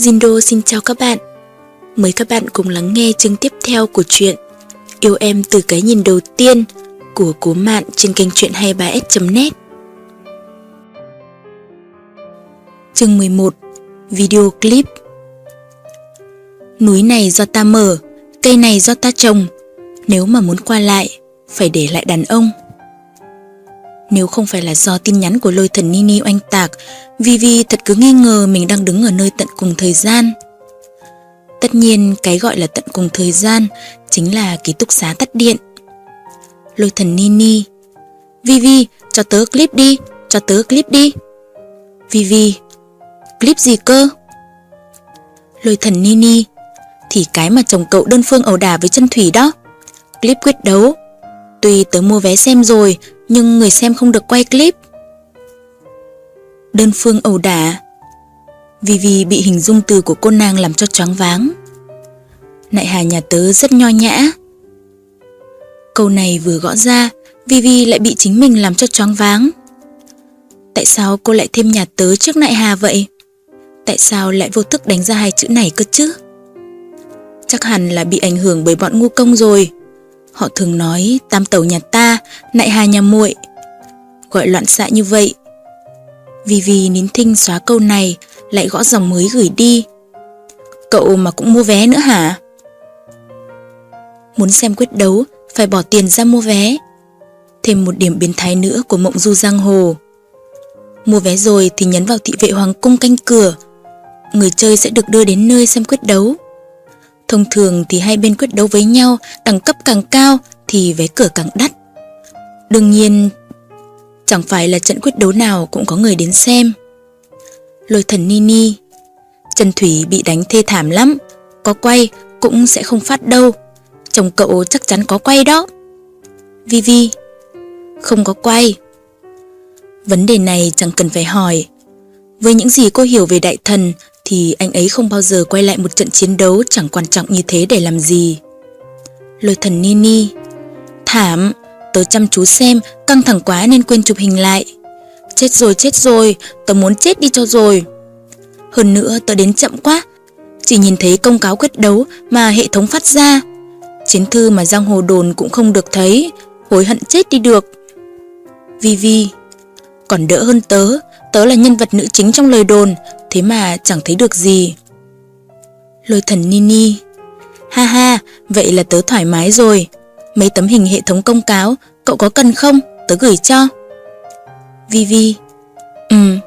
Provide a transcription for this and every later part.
Jindo xin chào các bạn. Mời các bạn cùng lắng nghe chương tiếp theo của truyện Yêu em từ cái nhìn đầu tiên của Cố Mạn trên kênh truyện 23s.net. Chương 11 Video clip Núi này do ta mở, cây này do ta trồng, nếu mà muốn qua lại, phải để lại đàn ông. Nếu không phải là do tin nhắn của lôi thần Nini oanh tạc, Vivi thật cứ nghi ngờ mình đang đứng ở nơi tận cùng thời gian. Tất nhiên cái gọi là tận cùng thời gian chính là ký túc xá tắt điện. Lôi thần Nini Vivi, cho tớ clip đi, cho tớ clip đi. Vivi Clip gì cơ? Lôi thần Nini Thì cái mà chồng cậu đơn phương ẩu đả với chân thủy đó. Clip quyết đấu. Tuy tớ mua vé xem rồi, nhưng người xem không được quay clip. Đơn phương ẩu đả vì vì bị hình dung từ của cô nàng làm cho choáng váng. Nại hà nhà tớ rất nho nhã. Câu này vừa gõ ra, Vivi lại bị chính mình làm cho choáng váng. Tại sao cô lại thêm nhà tớ trước nại hà vậy? Tại sao lại vô thức đánh ra hai chữ này cơ chứ? Chắc hẳn là bị ảnh hưởng bởi bọn ngu công rồi. Họ thường nói tam tẩu nhà ta, nại hà nhà muội. Gọi loạn xạ như vậy. Vì vì nín thinh xóa câu này, lại gõ dòng mới gửi đi. Cậu mà cũng mua vé nữa hả? Muốn xem quyết đấu, phải bỏ tiền ra mua vé. Thêm một điểm biến thái nữa của mộng du giang hồ. Mua vé rồi thì nhấn vào thị vệ hoàng cung canh cửa. Người chơi sẽ được đưa đến nơi xem quyết đấu. Thông thường thì hai bên quyết đấu với nhau, đẳng cấp càng cao thì vé cửa càng đắt. Đương nhiên, chẳng phải là trận quyết đấu nào cũng có người đến xem. Lôi thần Nini Trần Thủy bị đánh thê thảm lắm, có quay cũng sẽ không phát đâu. Chồng cậu chắc chắn có quay đó. Vivi Không có quay. Vấn đề này chẳng cần phải hỏi. Với những gì cô hiểu về đại thần thì anh ấy không bao giờ quay lại một trận chiến đấu chẳng quan trọng như thế để làm gì. Lôi thần Nini Thảm, tớ chăm chú xem, căng thẳng quá nên quên chụp hình lại. Chết rồi, chết rồi, tớ muốn chết đi cho rồi. Hơn nữa tớ đến chậm quá, chỉ nhìn thấy công cáo quyết đấu mà hệ thống phát ra. Chiến thư mà giang hồ đồn cũng không được thấy, hối hận chết đi được. Vivi Còn đỡ hơn tớ, tớ là nhân vật nữ chính trong lời đồn, thế mà chẳng thấy được gì. Lôi thần Nini Ha ha, vậy là tớ thoải mái rồi. Mấy tấm hình hệ thống công cáo, cậu có cần không? Tớ gửi cho. Vivi Ừm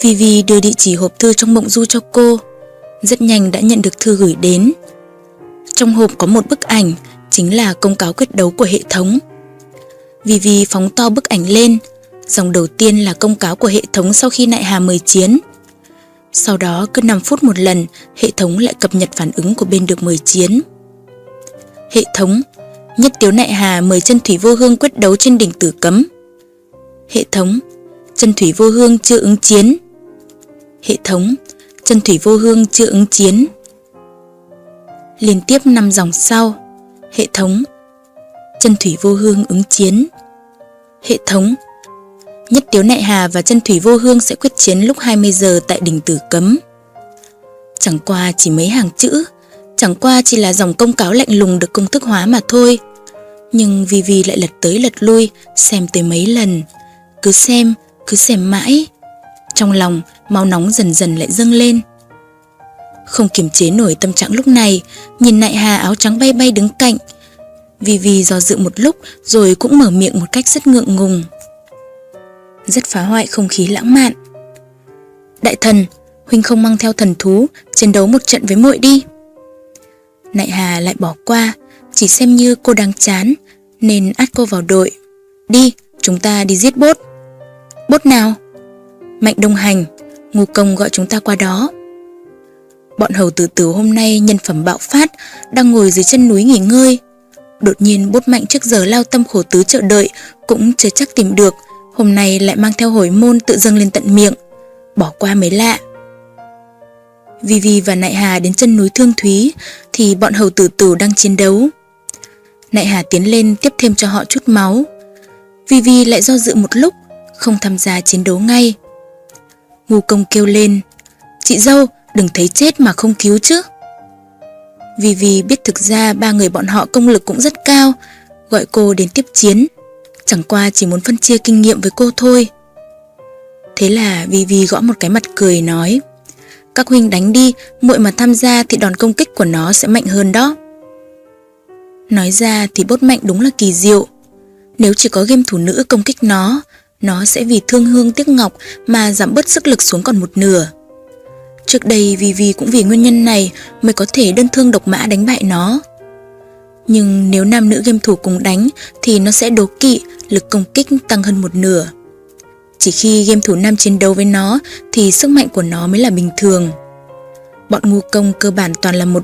Vivi đưa địa chỉ hộp thư trong mộng du cho cô. Rất nhanh đã nhận được thư gửi đến. Trong hộp có một bức ảnh, chính là công cáo quyết đấu của hệ thống. Vivi phóng to bức ảnh lên. Dòng đầu tiên là công cáo của hệ thống sau khi nại hà mời chiến. Sau đó cứ 5 phút một lần, hệ thống lại cập nhật phản ứng của bên được mời chiến. Hệ thống, nhất tiếu nại hà mời chân thủy vô hương quyết đấu trên đỉnh tử cấm. Hệ thống, chân thủy vô hương chưa ứng chiến. Hệ thống, chân thủy vô hương chưa ứng chiến. Liên tiếp 5 dòng sau, hệ thống, chân thủy vô hương ứng chiến. Hệ thống, Nhất Tiếu Nại Hà và chân Thủy Vô Hương sẽ quyết chiến lúc 20 giờ tại đỉnh Tử Cấm. Chẳng qua chỉ mấy hàng chữ, chẳng qua chỉ là dòng công cáo lạnh lùng được công thức hóa mà thôi. Nhưng Vivi lại lật tới lật lui, xem tới mấy lần. Cứ xem, cứ xem mãi. Trong lòng, máu nóng dần dần lại dâng lên. Không kiềm chế nổi tâm trạng lúc này, nhìn Nại Hà áo trắng bay bay đứng cạnh. Vivi do dự một lúc rồi cũng mở miệng một cách rất ngượng ngùng rất phá hoại không khí lãng mạn. Đại thần, huynh không mang theo thần thú, chiến đấu một trận với muội đi. Nại Hà lại bỏ qua, chỉ xem như cô đang chán, nên át cô vào đội. Đi, chúng ta đi giết bốt. Bốt nào? Mạnh Đông hành, ngu công gọi chúng ta qua đó. Bọn hầu tử tử hôm nay nhân phẩm bạo phát, đang ngồi dưới chân núi nghỉ ngơi. Đột nhiên bốt mạnh trước giờ lao tâm khổ tứ chờ đợi, cũng chưa chắc tìm được, hôm nay lại mang theo hồi môn tự dâng lên tận miệng, bỏ qua mới lạ. Vivi và Nại Hà đến chân núi Thương Thúy thì bọn hầu tử tử đang chiến đấu. Nại Hà tiến lên tiếp thêm cho họ chút máu. Vivi lại do dự một lúc, không tham gia chiến đấu ngay. Ngu công kêu lên, chị dâu, đừng thấy chết mà không cứu chứ. vivi biết thực ra ba người bọn họ công lực cũng rất cao, gọi cô đến tiếp chiến. Chẳng qua chỉ muốn phân chia kinh nghiệm với cô thôi. Thế là Vivi gõ một cái mặt cười nói Các huynh đánh đi, muội mà tham gia thì đòn công kích của nó sẽ mạnh hơn đó. Nói ra thì bốt mạnh đúng là kỳ diệu. Nếu chỉ có game thủ nữ công kích nó, nó sẽ vì thương hương tiếc ngọc mà giảm bớt sức lực xuống còn một nửa. Trước đây Vivi cũng vì nguyên nhân này mới có thể đơn thương độc mã đánh bại nó. Nhưng nếu nam nữ game thủ cùng đánh thì nó sẽ đố kỵ, lực công kích tăng hơn một nửa. Chỉ khi game thủ nam chiến đấu với nó thì sức mạnh của nó mới là bình thường. Bọn ngu công cơ bản toàn là một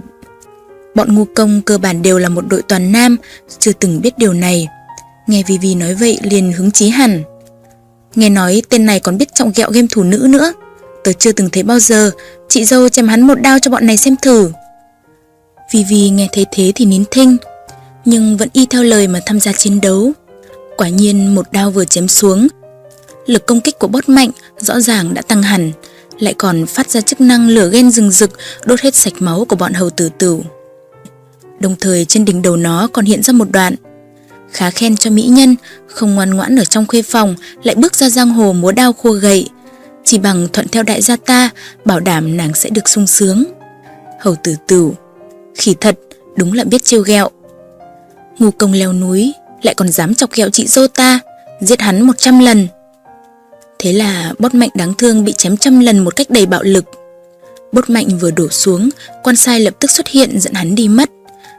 Bọn ngu công cơ bản đều là một đội toàn nam, chưa từng biết điều này. Nghe Vivi nói vậy liền hứng chí hẳn. Nghe nói tên này còn biết trọng ghẹo game thủ nữ nữa. Tớ chưa từng thấy bao giờ, chị dâu chém hắn một đao cho bọn này xem thử. Vivi nghe thấy thế thì nín thinh, nhưng vẫn y theo lời mà tham gia chiến đấu. Quả nhiên một đao vừa chém xuống, lực công kích của bót mạnh rõ ràng đã tăng hẳn, lại còn phát ra chức năng lửa ghen rừng rực đốt hết sạch máu của bọn hầu tử tử. Đồng thời trên đỉnh đầu nó còn hiện ra một đoạn. Khá khen cho mỹ nhân, không ngoan ngoãn ở trong khuê phòng, lại bước ra giang hồ múa đao khua gậy. Chỉ bằng thuận theo đại gia ta, bảo đảm nàng sẽ được sung sướng. Hầu tử tử, khỉ thật, đúng là biết trêu ghẹo. Ngu công leo núi, lại còn dám chọc ghẹo chị dâu ta, giết hắn 100 lần. Thế là bót mạnh đáng thương bị chém trăm lần một cách đầy bạo lực. Bốt mạnh vừa đổ xuống, quan sai lập tức xuất hiện dẫn hắn đi mất,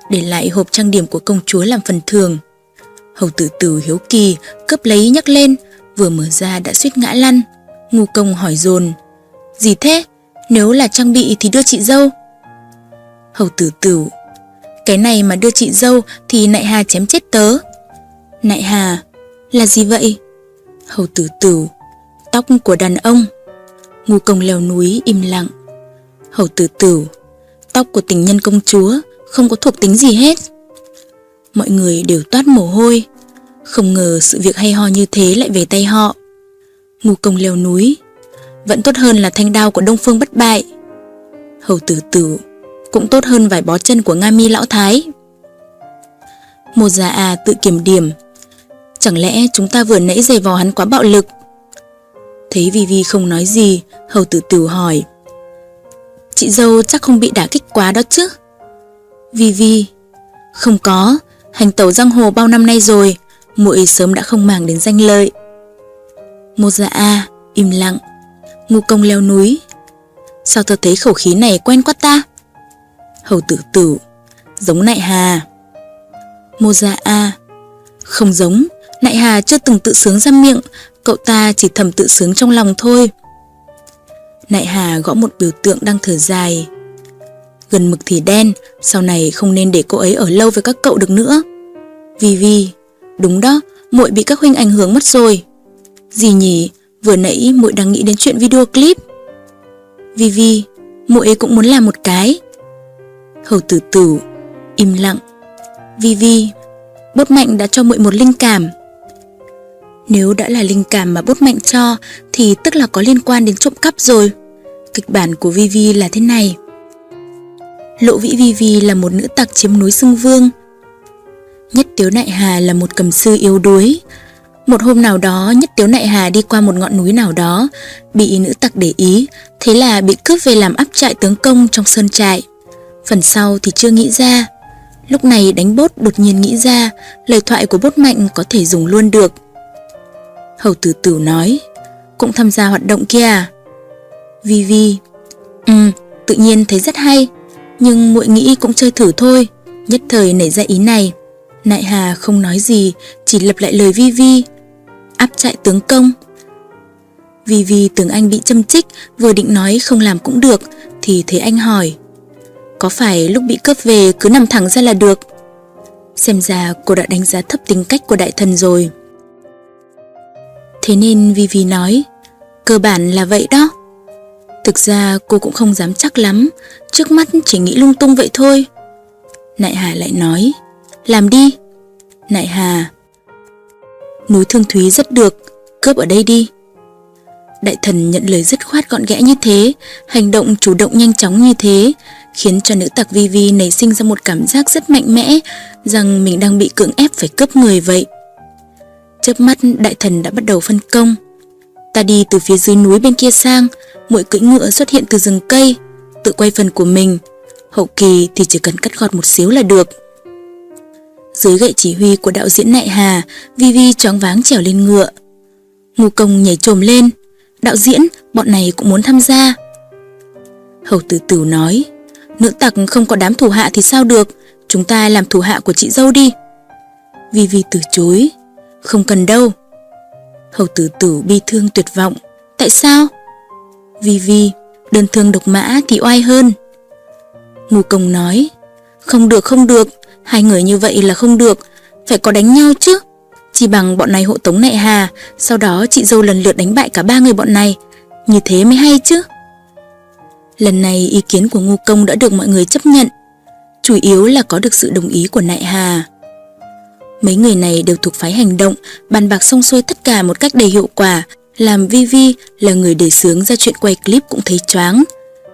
để lại hộp trang điểm của công chúa làm phần thường. Hầu tử tử hiếu kỳ, cướp lấy nhấc lên, vừa mở ra đã suýt ngã lăn. Ngu công hỏi dồn Gì thế? Nếu là trang bị thì đưa chị dâu. Hầu tử tử Cái này mà đưa chị dâu thì nại hà chém chết tớ. Nại hà, Là gì vậy? Hầu tử tử Tóc của đàn ông. Ngu công leo núi im lặng. Hầu tử tử Tóc của tình nhân công chúa Không có thuộc tính gì hết. Mọi người đều toát mồ hôi, Không ngờ sự việc hay ho như thế lại về tay họ. Ngu công leo núi, Vẫn tốt hơn là thanh đao của Đông Phương bất bại. Hầu tử tử cũng tốt hơn vài bó chân của Nga mi lão thái Một già à tự kiểm điểm Chẳng lẽ chúng ta vừa nãy giày vò hắn quá bạo lực Thấy Vi Vi không nói gì, hầu tử tử hỏi. Chị dâu chắc không bị đả kích quá đó chứ? Vi Vi, không có, hành tẩu giang hồ bao năm nay rồi, muội sớm đã không màng đến danh lợi. Một dạ a, à im lặng, ngu công leo núi. Sao tớ thấy khẩu khí này quen quá ta? Hầu tử tử, giống nại hà. Mô gia a, không giống, nại hà chưa từng tự sướng ra miệng, Cậu ta chỉ thầm tự sướng trong lòng thôi. Nại Hà gõ một biểu tượng đang thở dài. Gần mực thì đen Sau này không nên để cô ấy ở lâu với các cậu được nữa. Vì vì Đúng đó muội bị các huynh ảnh hưởng mất rồi. Gì nhỉ Vừa nãy muội đang nghĩ đến chuyện video clip. Vì vì muội cũng muốn làm một cái. Hầu tử tử Im lặng vi vi Bốt mạnh đã cho muội một linh cảm nếu đã là linh cảm mà bốt mạnh cho thì tức là có liên quan đến trộm cắp rồi. Kịch bản của vi vi là thế này. Lộ Vĩ vi vi là một nữ tặc chiếm núi Sưng Vương. Nhất Tiếu Nại Hà là một cầm sư yếu đuối. Một hôm nào đó, Nhất Tiếu Nại Hà đi qua một ngọn núi nào đó, bị nữ tặc để ý, thế là bị cướp về làm áp trại tướng công trong sơn trại. Phần sau thì chưa nghĩ ra. Lúc này đánh bốt đột nhiên nghĩ ra, lời thoại của bốt mạnh có thể dùng luôn được. Hầu tử tử nói Cũng tham gia hoạt động kia à Vi Vi Ừ tự nhiên thấy rất hay Nhưng muội nghĩ cũng chơi thử thôi Nhất thời nảy ra ý này Nại Hà không nói gì Chỉ lặp lại lời Vi Vi Áp chạy tướng công Vi Vi tưởng anh bị châm chích Vừa định nói không làm cũng được Thì thấy anh hỏi có phải lúc bị cướp về cứ nằm thẳng ra là được Xem ra cô đã đánh giá thấp tính cách của đại thần rồi Thế nên Vivi nói, cơ bản là vậy đó. Thực ra cô cũng không dám chắc lắm, trước mắt chỉ nghĩ lung tung vậy thôi. Nại Hà lại nói, làm đi. Nại Hà, núi Thương Thúy rất được, cướp ở đây đi. Đại thần nhận lời dứt khoát gọn gẽ như thế, hành động chủ động nhanh chóng như thế, khiến cho nữ tặc vivi nảy sinh ra một cảm giác rất mạnh mẽ rằng mình đang bị cưỡng ép phải cướp người vậy. Chớp mắt đại thần đã bắt đầu phân công. Ta đi từ phía dưới núi bên kia sang, mỗi cưỡi ngựa xuất hiện từ rừng cây, tự quay phần của mình. Hậu kỳ thì chỉ cần cắt gọt một xíu là được. Dưới gậy chỉ huy của đạo diễn Nại Hà, vivi choáng váng trèo lên ngựa. Ngô công nhảy trồm lên. Đạo diễn, bọn này cũng muốn tham gia. Hầu tử tử nói, nữ tặc không có đám thủ hạ thì sao được, chúng ta làm thủ hạ của chị dâu đi. Vi Vi từ chối, không cần đâu. Hầu tử tử bi thương tuyệt vọng, tại sao? Vi Vi, đơn thương độc mã thì oai hơn. Ngô công nói, không được không được, hai người như vậy là không được, phải có đánh nhau chứ. Chỉ bằng bọn này hộ tống nệ hà, sau đó chị dâu lần lượt đánh bại cả ba người bọn này, như thế mới hay chứ. Lần này ý kiến của Ngô Công đã được mọi người chấp nhận, chủ yếu là có được sự đồng ý của Nại Hà. Mấy người này đều thuộc phái hành động, bàn bạc xong xuôi tất cả một cách đầy hiệu quả, làm Vi Vi là người để sướng ra chuyện quay clip cũng thấy choáng,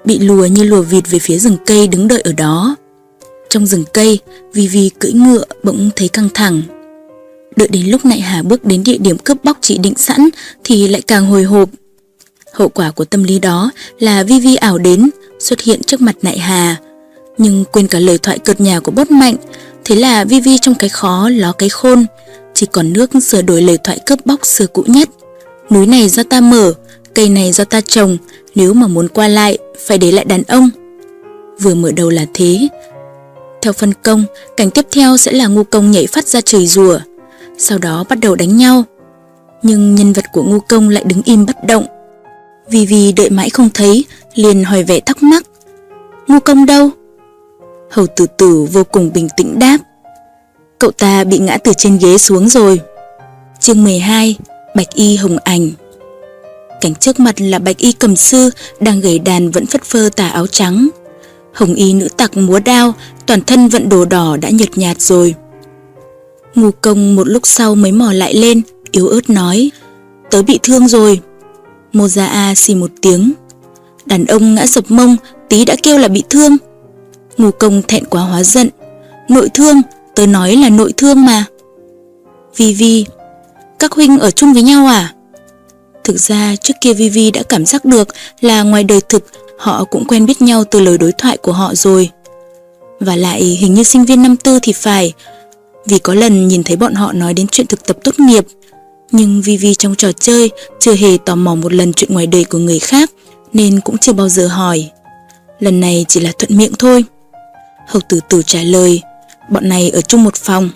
bị lùa như lùa vịt về phía rừng cây đứng đợi ở đó. Trong rừng cây, Vi Vi cưỡi ngựa bỗng thấy căng thẳng. Đợi đến lúc Nại Hà bước đến địa điểm cướp bóc chỉ định sẵn thì lại càng hồi hộp. Hậu quả của tâm lý đó là Vi Vi ảo đến, xuất hiện trước mặt Nại Hà. Nhưng quên cả lời thoại cợt nhà của bốt mạnh, thế là Vi Vi trong cái khó ló cái khôn, chỉ còn nước sửa đổi lời thoại cướp bóc xưa cũ nhất. Núi này do ta mở, cây này do ta trồng, nếu mà muốn qua lại phải để lại đàn ông. Vừa mở đầu là thế. Theo phân công, cảnh tiếp theo sẽ là ngu công nhảy phát ra trời rùa, sau đó bắt đầu đánh nhau. Nhưng nhân vật của ngu công lại đứng im bất động. Vì vì đợi mãi không thấy, liền hỏi vẻ thắc mắc. Ngu công đâu? Hầu tử tử vô cùng bình tĩnh đáp. Cậu ta bị ngã từ trên ghế xuống rồi. Chương 12 Bạch y hồng ảnh Cảnh trước mặt là bạch y cầm sư đang gầy đàn vẫn phất phơ tà áo trắng. Hồng y nữ tặc múa đao, toàn thân vận đồ đỏ đã nhợt nhạt rồi. Ngu công một lúc sau mới mò lại lên, yếu ớt nói, tớ bị thương rồi. Mô Gia A xì một tiếng. Đàn ông ngã sập mông, tí đã kêu là bị thương. Ngô công thẹn quá hóa giận. Nội thương, tớ nói là nội thương mà. Vi Vi, các huynh ở chung với nhau à? Thực ra trước kia Vivi đã cảm giác được là ngoài đời thực họ cũng quen biết nhau từ lời đối thoại của họ rồi. Và lại hình như sinh viên năm tư thì phải, vì có lần nhìn thấy bọn họ nói đến chuyện thực tập tốt nghiệp. Nhưng Vivi trong trò chơi chưa hề tò mò một lần chuyện ngoài đời của người khác nên cũng chưa bao giờ hỏi. Lần này chỉ là thuận miệng thôi. Hầu tử tử trả lời, bọn này ở chung một phòng.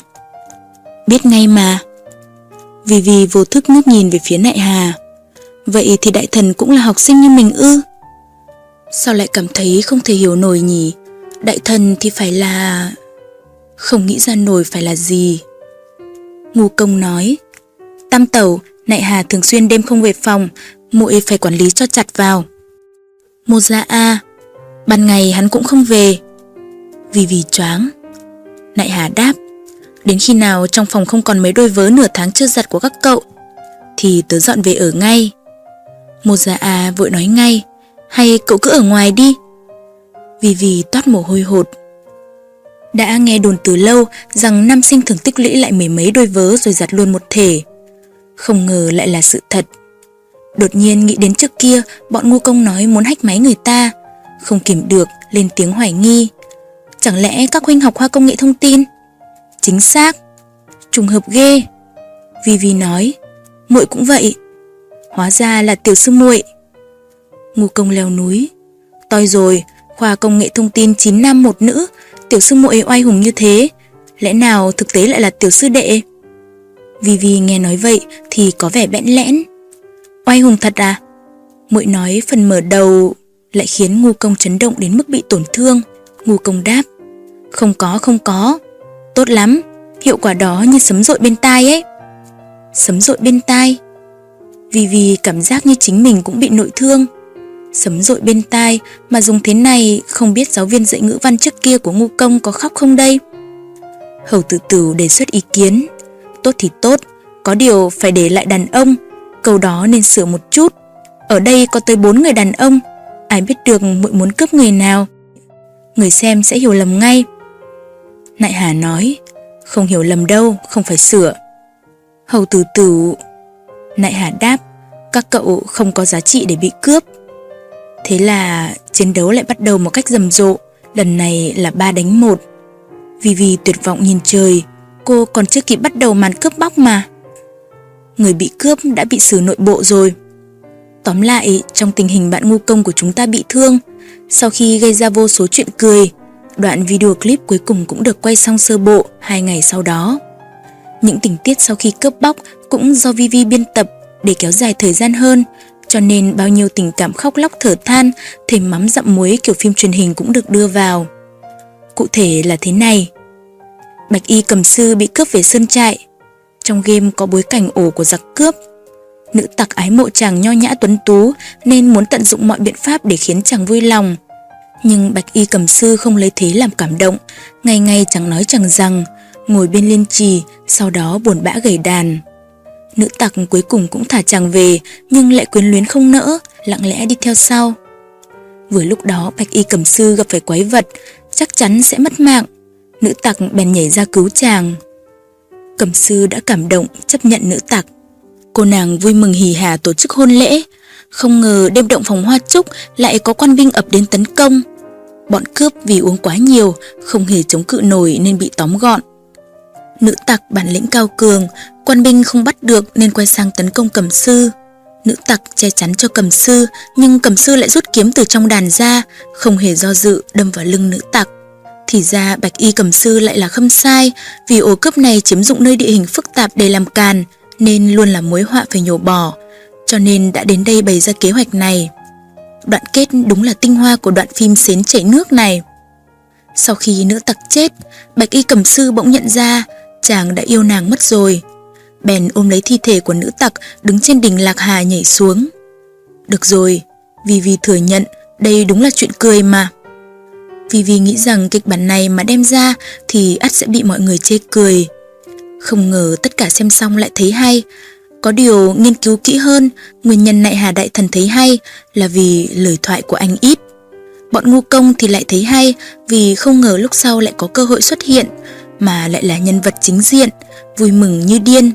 Biết ngay mà. Vivi vô thức ngước nhìn về phía nại hà. Vậy thì đại thần cũng là học sinh như mình ư? Sao lại cảm thấy không thể hiểu nổi nhỉ? Đại thần thì phải là... Không nghĩ ra nổi phải là gì. Ngu công nói, Tam tẩu, nại hà thường xuyên đêm không về phòng, muội phải quản lý cho chặt vào. Một gia dạ A, ban ngày hắn cũng không về. Vì vì choáng. Nại hà đáp, đến khi nào trong phòng không còn mấy đôi vớ nửa tháng chưa giặt của các cậu, thì tớ dọn về ở ngay. Một gia dạ A vội nói ngay, hay cậu cứ ở ngoài đi. Vì vì toát mồ hôi hột. Đã nghe đồn từ lâu rằng nam sinh thường tích lũy lại mười mấy đôi vớ rồi giặt luôn một thể. Không ngờ lại là sự thật. Đột nhiên nghĩ đến trước kia bọn ngu công nói muốn hách máy người ta. Không kiểm được, lên tiếng hoài nghi. Chẳng lẽ các huynh học khoa công nghệ thông tin? Chính xác. Trùng hợp ghê. Vi Vi nói, muội cũng vậy. Hóa ra là tiểu sư muội. Ngu công leo núi. Toi rồi, khoa công nghệ thông tin 9 nam một nữ, tiểu sư muội oai hùng như thế, lẽ nào thực tế lại là tiểu sư đệ? Vivi nghe nói vậy thì có vẻ bẽn lẽn. Oai hùng thật à? Muội nói phần mở đầu lại khiến ngu công chấn động đến mức bị tổn thương. Ngu công đáp. Không có, không có. Tốt lắm, hiệu quả đó như sấm rội bên tai ấy. Sấm rội bên tai? Vivi cảm giác như chính mình cũng bị nội thương. Sấm rội bên tai mà dùng thế này không biết giáo viên dạy ngữ văn trước kia của ngu công có khóc không đây? Hầu tử tử đề xuất ý kiến. Tốt thì tốt, có điều phải để lại đàn ông, câu đó nên sửa một chút. Ở đây có tới bốn người đàn ông, ai biết được muội muốn cướp người nào. Người xem sẽ hiểu lầm ngay. Nại Hà nói, không hiểu lầm đâu, không phải sửa. Hầu tử tử... Nại Hà đáp, các cậu không có giá trị để bị cướp. Thế là chiến đấu lại bắt đầu một cách rầm rộ, lần này là ba đánh một. Vì vì tuyệt vọng nhìn trời, cô còn chưa kịp bắt đầu màn cướp bóc mà. Người bị cướp đã bị xử nội bộ rồi. Tóm lại, trong tình hình bạn ngu công của chúng ta bị thương, sau khi gây ra vô số chuyện cười, đoạn video clip cuối cùng cũng được quay xong sơ bộ hai ngày sau đó. Những tình tiết sau khi cướp bóc cũng do Vivi biên tập để kéo dài thời gian hơn, cho nên bao nhiêu tình cảm khóc lóc thở than, thêm mắm dặm muối kiểu phim truyền hình cũng được đưa vào. Cụ thể là thế này. Bạch Y cầm sư bị cướp về sơn trại. Trong game có bối cảnh ổ của giặc cướp. Nữ tặc ái mộ chàng nho nhã tuấn tú nên muốn tận dụng mọi biện pháp để khiến chàng vui lòng. Nhưng Bạch Y cầm sư không lấy thế làm cảm động, ngày ngày chẳng nói chẳng rằng, ngồi bên liên trì, sau đó buồn bã gầy đàn. Nữ tặc cuối cùng cũng thả chàng về, nhưng lại quyến luyến không nỡ, lặng lẽ đi theo sau. Vừa lúc đó Bạch Y cầm sư gặp phải quái vật, chắc chắn sẽ mất mạng. Nữ tặc bèn nhảy ra cứu chàng. cẩm sư đã cảm động chấp nhận nữ tặc. Cô nàng vui mừng hì hà tổ chức hôn lễ, không ngờ đêm động phòng hoa trúc lại có quan binh ập đến tấn công. Bọn cướp vì uống quá nhiều, không hề chống cự nổi nên bị tóm gọn. Nữ tặc bản lĩnh cao cường, quan binh không bắt được nên quay sang tấn công cầm sư. Nữ tặc che chắn cho cầm sư, nhưng cầm sư lại rút kiếm từ trong đàn ra, không hề do dự đâm vào lưng nữ tặc. Thì ra bạch y cầm sư lại là khâm sai, vì ổ cướp này chiếm dụng nơi địa hình phức tạp để làm càn, nên luôn là mối họa phải nhổ bỏ, cho nên đã đến đây bày ra kế hoạch này. Đoạn kết đúng là tinh hoa của đoạn phim xến chảy nước này. Sau khi nữ tặc chết, bạch y cầm sư bỗng nhận ra chàng đã yêu nàng mất rồi. Bèn ôm lấy thi thể của nữ tặc đứng trên đỉnh Lạc Hà nhảy xuống. Được rồi, vì vì thừa nhận đây đúng là chuyện cười mà. Vì vì nghĩ rằng kịch bản này mà đem ra thì ắt sẽ bị mọi người chê cười. Không ngờ tất cả xem xong lại thấy hay. Có điều nghiên cứu kỹ hơn, nguyên nhân nại hà đại thần thấy hay là vì lời thoại của anh ít. Bọn ngu công thì lại thấy hay vì không ngờ lúc sau lại có cơ hội xuất hiện, mà lại là nhân vật chính diện, vui mừng như điên.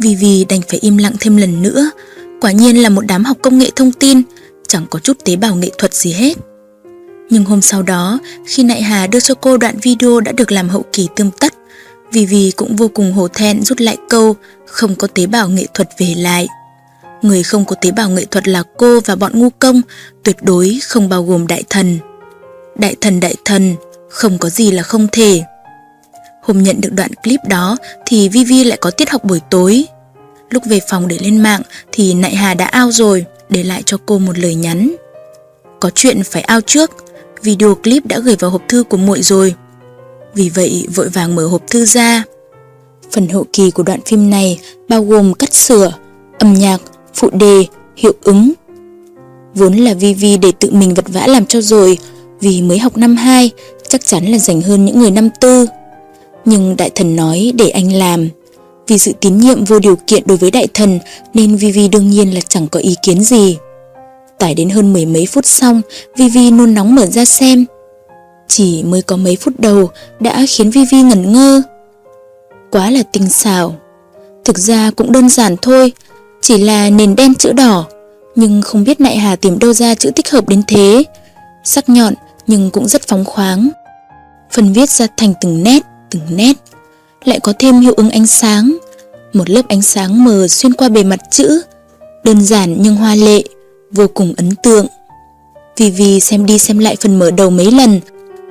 Vì vì đành phải im lặng thêm lần nữa, quả nhiên là một đám học công nghệ thông tin, chẳng có chút tế bào nghệ thuật gì hết. Nhưng hôm sau đó, khi Nại Hà đưa cho cô đoạn video đã được làm hậu kỳ tươm tất, vì vì cũng vô cùng hổ thẹn rút lại câu không có tế bào nghệ thuật về lại. Người không có tế bào nghệ thuật là cô và bọn ngu công, tuyệt đối không bao gồm đại thần. Đại thần đại thần, không có gì là không thể. Hôm nhận được đoạn clip đó thì Vivi lại có tiết học buổi tối. Lúc về phòng để lên mạng thì Nại Hà đã ao rồi, để lại cho cô một lời nhắn. Có chuyện phải ao trước, video clip đã gửi vào hộp thư của muội rồi. Vì vậy vội vàng mở hộp thư ra. Phần hậu kỳ của đoạn phim này bao gồm cắt sửa, âm nhạc, phụ đề, hiệu ứng. Vốn là Vivi để tự mình vật vã làm cho rồi, vì mới học năm 2, chắc chắn là dành hơn những người năm tư. Nhưng đại thần nói để anh làm. Vì sự tín nhiệm vô điều kiện đối với đại thần nên Vivi đương nhiên là chẳng có ý kiến gì. Tải đến hơn mười mấy phút xong, Vivi nôn nóng mở ra xem. Chỉ mới có mấy phút đầu đã khiến Vivi ngẩn ngơ. Quá là tinh xảo. Thực ra cũng đơn giản thôi, chỉ là nền đen chữ đỏ, nhưng không biết Nại Hà tìm đâu ra chữ thích hợp đến thế. Sắc nhọn nhưng cũng rất phóng khoáng. Phần viết ra thành từng nét, từng nét. Lại có thêm hiệu ứng ánh sáng, một lớp ánh sáng mờ xuyên qua bề mặt chữ, đơn giản nhưng hoa lệ, vô cùng ấn tượng. Vivi xem đi xem lại phần mở đầu mấy lần,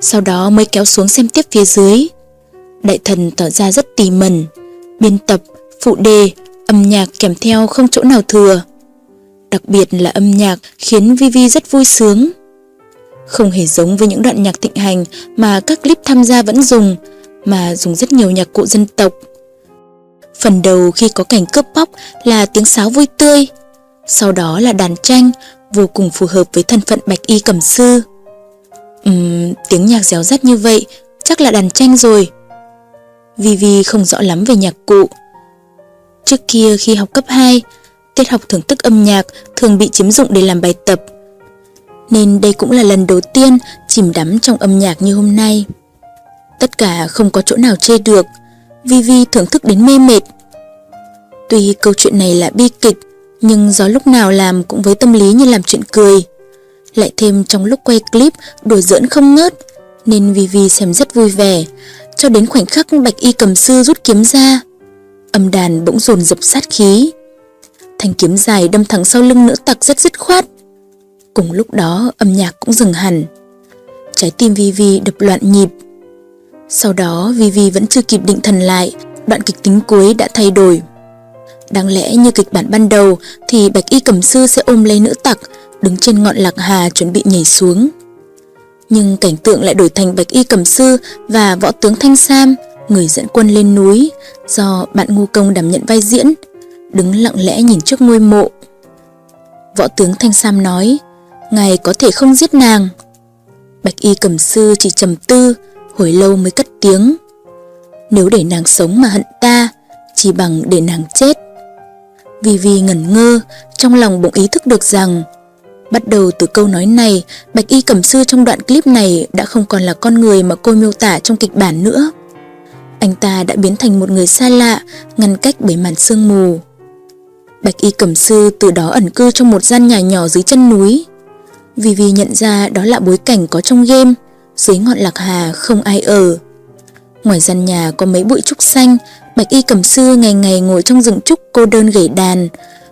sau đó mới kéo xuống xem tiếp phía dưới. Đại thần tỏ ra rất tỉ mẩn, biên tập, phụ đề, âm nhạc kèm theo không chỗ nào thừa. Đặc biệt là âm nhạc khiến Vivi rất vui sướng. Không hề giống với những đoạn nhạc thịnh hành mà các clip tham gia vẫn dùng, mà dùng rất nhiều nhạc cụ dân tộc. Phần đầu khi có cảnh cướp bóc là tiếng sáo vui tươi, sau đó là đàn tranh, vô cùng phù hợp với thân phận bạch y cầm sư. Ừm, tiếng nhạc réo rắt như vậy, chắc là đàn tranh rồi. Vivi không rõ lắm về nhạc cụ. Trước kia khi học cấp 2, tiết học thưởng thức âm nhạc thường bị chiếm dụng để làm bài tập. Nên đây cũng là lần đầu tiên chìm đắm trong âm nhạc như hôm nay. Tất cả không có chỗ nào chê được, Vivi thưởng thức đến mê mệt. Tuy câu chuyện này là bi kịch, nhưng gió lúc nào làm cũng với tâm lý như làm chuyện cười. Lại thêm trong lúc quay clip đùa giỡn không ngớt, nên Vivi xem rất vui vẻ, cho đến khoảnh khắc Bạch Y cầm sư rút kiếm ra. Âm đàn bỗng dồn dập sát khí. Thanh kiếm dài đâm thẳng sau lưng nữ tặc rất dứt khoát. Cùng lúc đó âm nhạc cũng dừng hẳn. Trái tim Vivi đập loạn nhịp. Sau đó Vivi vẫn chưa kịp định thần lại, đoạn kịch tính cuối đã thay đổi. Đáng lẽ như kịch bản ban đầu thì Bạch Y cầm sư sẽ ôm lấy nữ tặc, đứng trên ngọn lạc hà chuẩn bị nhảy xuống. Nhưng cảnh tượng lại đổi thành Bạch Y cầm sư và võ tướng Thanh Sam, người dẫn quân lên núi, do bạn ngu công đảm nhận vai diễn, đứng lặng lẽ nhìn trước ngôi mộ. Võ tướng Thanh Sam nói, Ngài có thể không giết nàng. Bạch Y cầm sư chỉ trầm tư, hồi lâu mới cất tiếng. Nếu để nàng sống mà hận ta, chỉ bằng để nàng chết. Vì vì ngẩn ngơ, trong lòng bỗng ý thức được rằng Bắt đầu từ câu nói này, Bạch Y Cẩm Sư trong đoạn clip này đã không còn là con người mà cô miêu tả trong kịch bản nữa. Anh ta đã biến thành một người xa lạ, ngăn cách bởi màn sương mù. Bạch Y Cẩm Sư từ đó ẩn cư trong một gian nhà nhỏ dưới chân núi. Vì vì nhận ra đó là bối cảnh có trong game, dưới ngọn lạc hà không ai ở. Ngoài gian nhà có mấy bụi trúc xanh, Bạch Y Cẩm Sư ngày ngày ngồi trong rừng trúc cô đơn gảy đàn,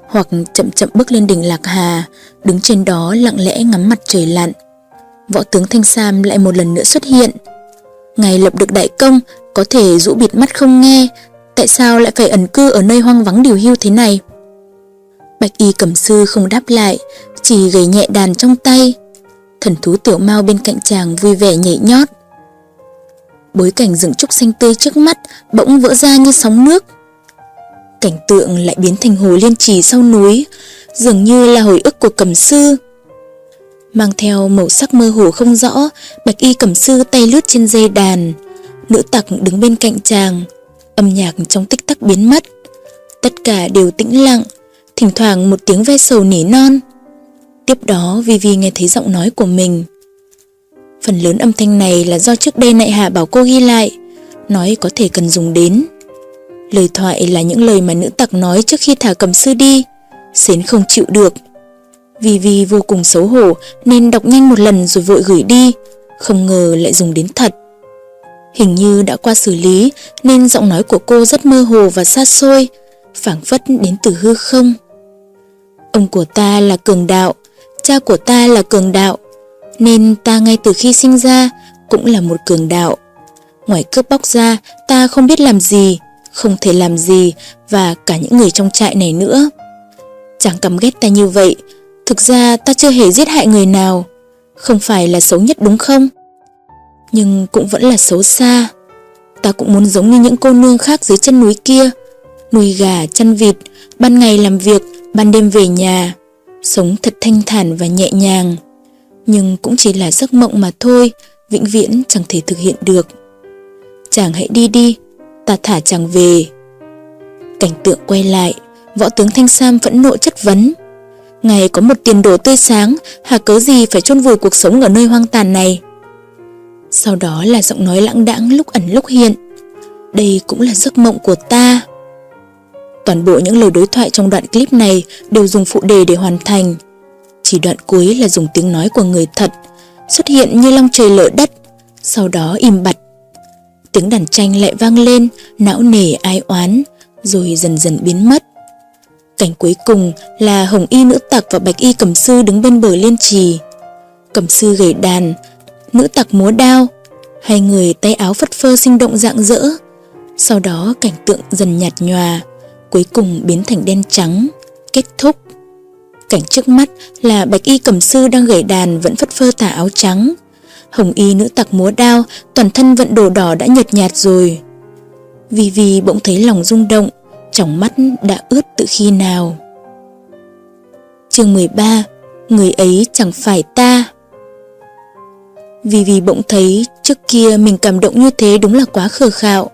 hoặc chậm chậm bước lên đỉnh Lạc Hà, đứng trên đó lặng lẽ ngắm mặt trời lặn. Võ tướng Thanh Sam lại một lần nữa xuất hiện. Ngài lập được đại công, có thể rũ bịt mắt không nghe, tại sao lại phải ẩn cư ở nơi hoang vắng điều hưu thế này? Bạch y cẩm sư không đáp lại, chỉ gầy nhẹ đàn trong tay. Thần thú tiểu mau bên cạnh chàng vui vẻ nhảy nhót. Bối cảnh rừng trúc xanh tươi trước mắt bỗng vỡ ra như sóng nước. Cảnh tượng lại biến thành hồ liên trì sau núi, dường như là hồi ức của cẩm sư. Mang theo màu sắc mơ hồ không rõ, bạch y cẩm sư tay lướt trên dây đàn. Nữ tặc đứng bên cạnh chàng, âm nhạc trong tích tắc biến mất. Tất cả đều tĩnh lặng, thỉnh thoảng một tiếng ve sầu nỉ non. Tiếp đó Vivi nghe thấy giọng nói của mình. Phần lớn âm thanh này là do trước đây nại hạ bảo cô ghi lại, nói có thể cần dùng đến. Lời thoại là những lời mà nữ tặc nói trước khi thả cầm sư đi. Xến không chịu được. Vì vì vô cùng xấu hổ nên đọc nhanh một lần rồi vội gửi đi, không ngờ lại dùng đến thật. Hình như đã qua xử lý nên giọng nói của cô rất mơ hồ và xa xôi, phảng phất đến từ hư không. Ông của ta là cường đạo, cha của ta là cường đạo, nên ta ngay từ khi sinh ra cũng là một cường đạo. Ngoài cướp bóc ra, ta không biết làm gì, không thể làm gì và cả những người trong trại này nữa. Chẳng căm ghét ta như vậy, thực ra ta chưa hề giết hại người nào, không phải là xấu nhất đúng không? Nhưng cũng vẫn là xấu xa. Ta cũng muốn giống như những cô nương khác dưới chân núi kia, nuôi gà, chăn vịt, ban ngày làm việc, ban đêm về nhà, sống thật thanh thản và nhẹ nhàng. Nhưng cũng chỉ là giấc mộng mà thôi, vĩnh viễn chẳng thể thực hiện được. Chàng hãy đi đi, ta thả chàng về. Cảnh tượng quay lại, võ tướng Thanh Sam vẫn nộ chất vấn. ngày có một tiền đồ tươi sáng, hà cớ gì phải chôn vùi cuộc sống ở nơi hoang tàn này. Sau đó là giọng nói lãng đãng lúc ẩn lúc hiện. Đây cũng là giấc mộng của ta. Toàn bộ những lời đối thoại trong đoạn clip này đều dùng phụ đề để hoàn thành. Chỉ đoạn cuối là dùng tiếng nói của người thật, xuất hiện như long trời lở đất, sau đó im bặt Tiếng đàn tranh lại vang lên, não nề ai oán, rồi dần dần biến mất. Cảnh cuối cùng là hồng y nữ tặc và bạch y cầm sư đứng bên bờ liên trì. Cầm sư gầy đàn, nữ tặc múa đao, hai người tay áo phất phơ sinh động rạng rỡ. Sau đó cảnh tượng dần nhạt nhòa, cuối cùng biến thành đen trắng, kết thúc. Cảnh trước mắt là bạch y cầm sư đang gảy đàn vẫn phất phơ tả áo trắng, Hồng y nữ tặc múa đao, toàn thân vận đồ đỏ đã nhợt nhạt rồi. Vì vì bỗng thấy lòng rung động, trong mắt đã ướt từ khi nào. Chương 13 Người ấy chẳng phải ta Vì vì bỗng thấy trước kia mình cảm động như thế đúng là quá khờ khạo.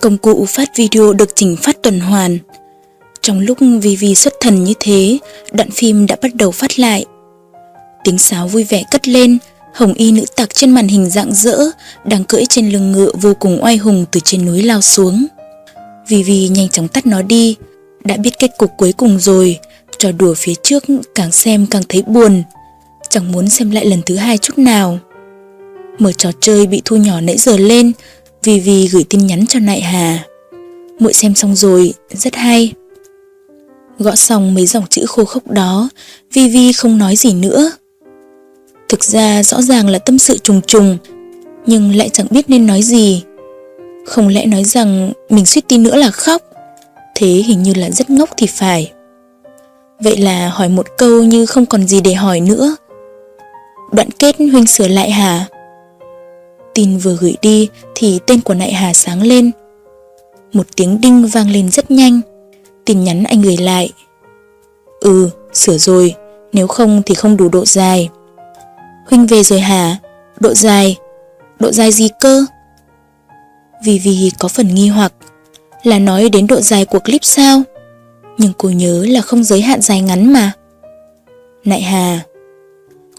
Công cụ phát video được chỉnh phát tuần hoàn. Trong lúc Vivi xuất thần như thế, đoạn phim đã bắt đầu phát lại. Tiếng sáo vui vẻ cất lên, hồng y nữ tặc trên màn hình rạng rỡ, đang cưỡi trên lưng ngựa vô cùng oai hùng từ trên núi lao xuống. Vivi nhanh chóng tắt nó đi, đã biết kết cục cuối cùng rồi, trò đùa phía trước càng xem càng thấy buồn, chẳng muốn xem lại lần thứ hai chút nào. Mở trò chơi bị thu nhỏ nãy giờ lên, Vivi gửi tin nhắn cho Nại Hà. Muội xem xong rồi, rất hay. Gõ xong mấy dòng chữ khô khốc đó, Vivi không nói gì nữa. Thực ra rõ ràng là tâm sự trùng trùng, nhưng lại chẳng biết nên nói gì. Không lẽ nói rằng mình suýt tin nữa là khóc, thế hình như là rất ngốc thì phải. Vậy là hỏi một câu như không còn gì để hỏi nữa. Đoạn kết huynh sửa lại hả? Tin vừa gửi đi thì tên của Nại Hà sáng lên. Một tiếng đinh vang lên rất nhanh. Tin nhắn anh gửi lại. Ừ, sửa rồi, nếu không thì không đủ độ dài. Huynh về rồi hả? Độ dài? Độ dài gì cơ? Vì vì có phần nghi hoặc là nói đến độ dài của clip sao? Nhưng cô nhớ là không giới hạn dài ngắn mà. Nại Hà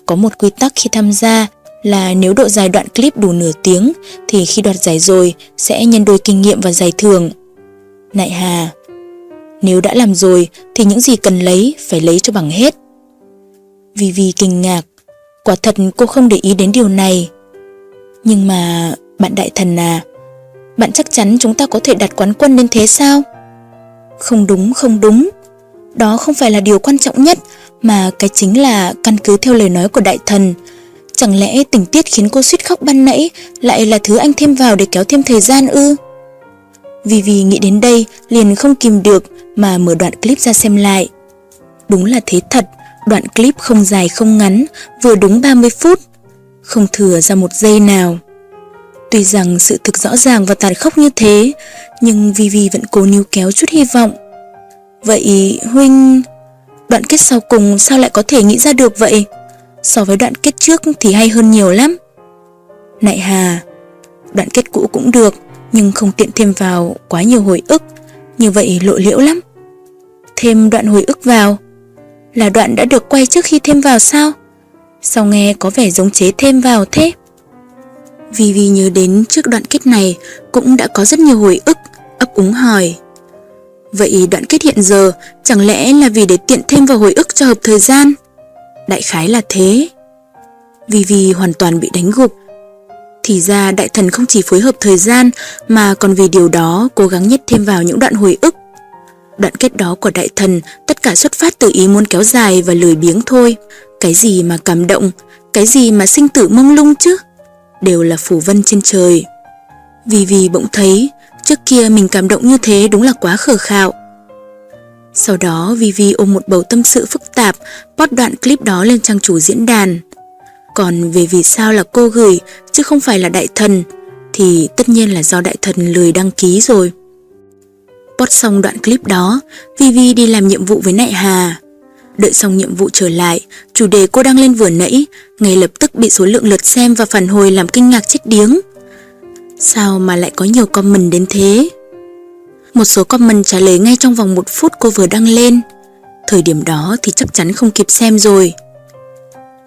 Có một quy tắc khi tham gia là nếu độ dài đoạn clip đủ nửa tiếng thì khi đoạt giải rồi sẽ nhân đôi kinh nghiệm và giải thưởng. Nại Hà nếu đã làm rồi thì những gì cần lấy phải lấy cho bằng hết. Vì kinh ngạc Quả thật cô không để ý đến điều này. Nhưng mà, bạn đại thần à, bạn chắc chắn chúng ta có thể đặt quán quân lên thế sao? Không đúng, không đúng. Đó không phải là điều quan trọng nhất, mà cái chính là căn cứ theo lời nói của đại thần. Chẳng lẽ tình tiết khiến cô suýt khóc ban nãy lại là thứ anh thêm vào để kéo thêm thời gian ư? Vì vì nghĩ đến đây liền không kìm được mà mở đoạn clip ra xem lại. Đúng là thế thật, Đoạn clip không dài không ngắn, vừa đúng 30 phút, không thừa ra một giây nào. Tuy rằng sự thực rõ ràng và tàn khốc như thế, nhưng Vivi vẫn cố níu kéo chút hy vọng. Vậy Huynh... Đoạn kết sau cùng sao lại có thể nghĩ ra được vậy? So với đoạn kết trước thì hay hơn nhiều lắm. Nại Hà, đoạn kết cũ cũng được, nhưng không tiện thêm vào quá nhiều hồi ức, như vậy lộ liễu lắm. Thêm đoạn hồi ức vào, là đoạn đã được quay trước khi thêm vào sao? Sao nghe có vẻ giống chế thêm vào thế? Vì vì nhớ đến trước đoạn kết này cũng đã có rất nhiều hồi ức, ấp úng hỏi. Vậy đoạn kết hiện giờ chẳng lẽ là vì để tiện thêm vào hồi ức cho hợp thời gian? Đại khái là thế. Vì vì hoàn toàn bị đánh gục. Thì ra đại thần không chỉ phối hợp thời gian mà còn vì điều đó cố gắng nhét thêm vào những đoạn hồi ức Đoạn kết đó của đại thần tất cả xuất phát từ ý muốn kéo dài và lười biếng thôi. Cái gì mà cảm động, cái gì mà sinh tử mông lung chứ? Đều là phủ vân trên trời. Vì vì bỗng thấy, trước kia mình cảm động như thế đúng là quá khờ khạo. Sau đó Vivi ôm một bầu tâm sự phức tạp, post đoạn clip đó lên trang chủ diễn đàn. Còn về vì sao là cô gửi chứ không phải là đại thần, thì tất nhiên là do đại thần lười đăng ký rồi. Post xong đoạn clip đó, Vivi đi làm nhiệm vụ với Nại Hà. Đợi xong nhiệm vụ trở lại, chủ đề cô đăng lên vừa nãy, ngay lập tức bị số lượng lượt xem và phản hồi làm kinh ngạc chết điếng. Sao mà lại có nhiều comment đến thế? Một số comment trả lời ngay trong vòng một phút cô vừa đăng lên. Thời điểm đó thì chắc chắn không kịp xem rồi.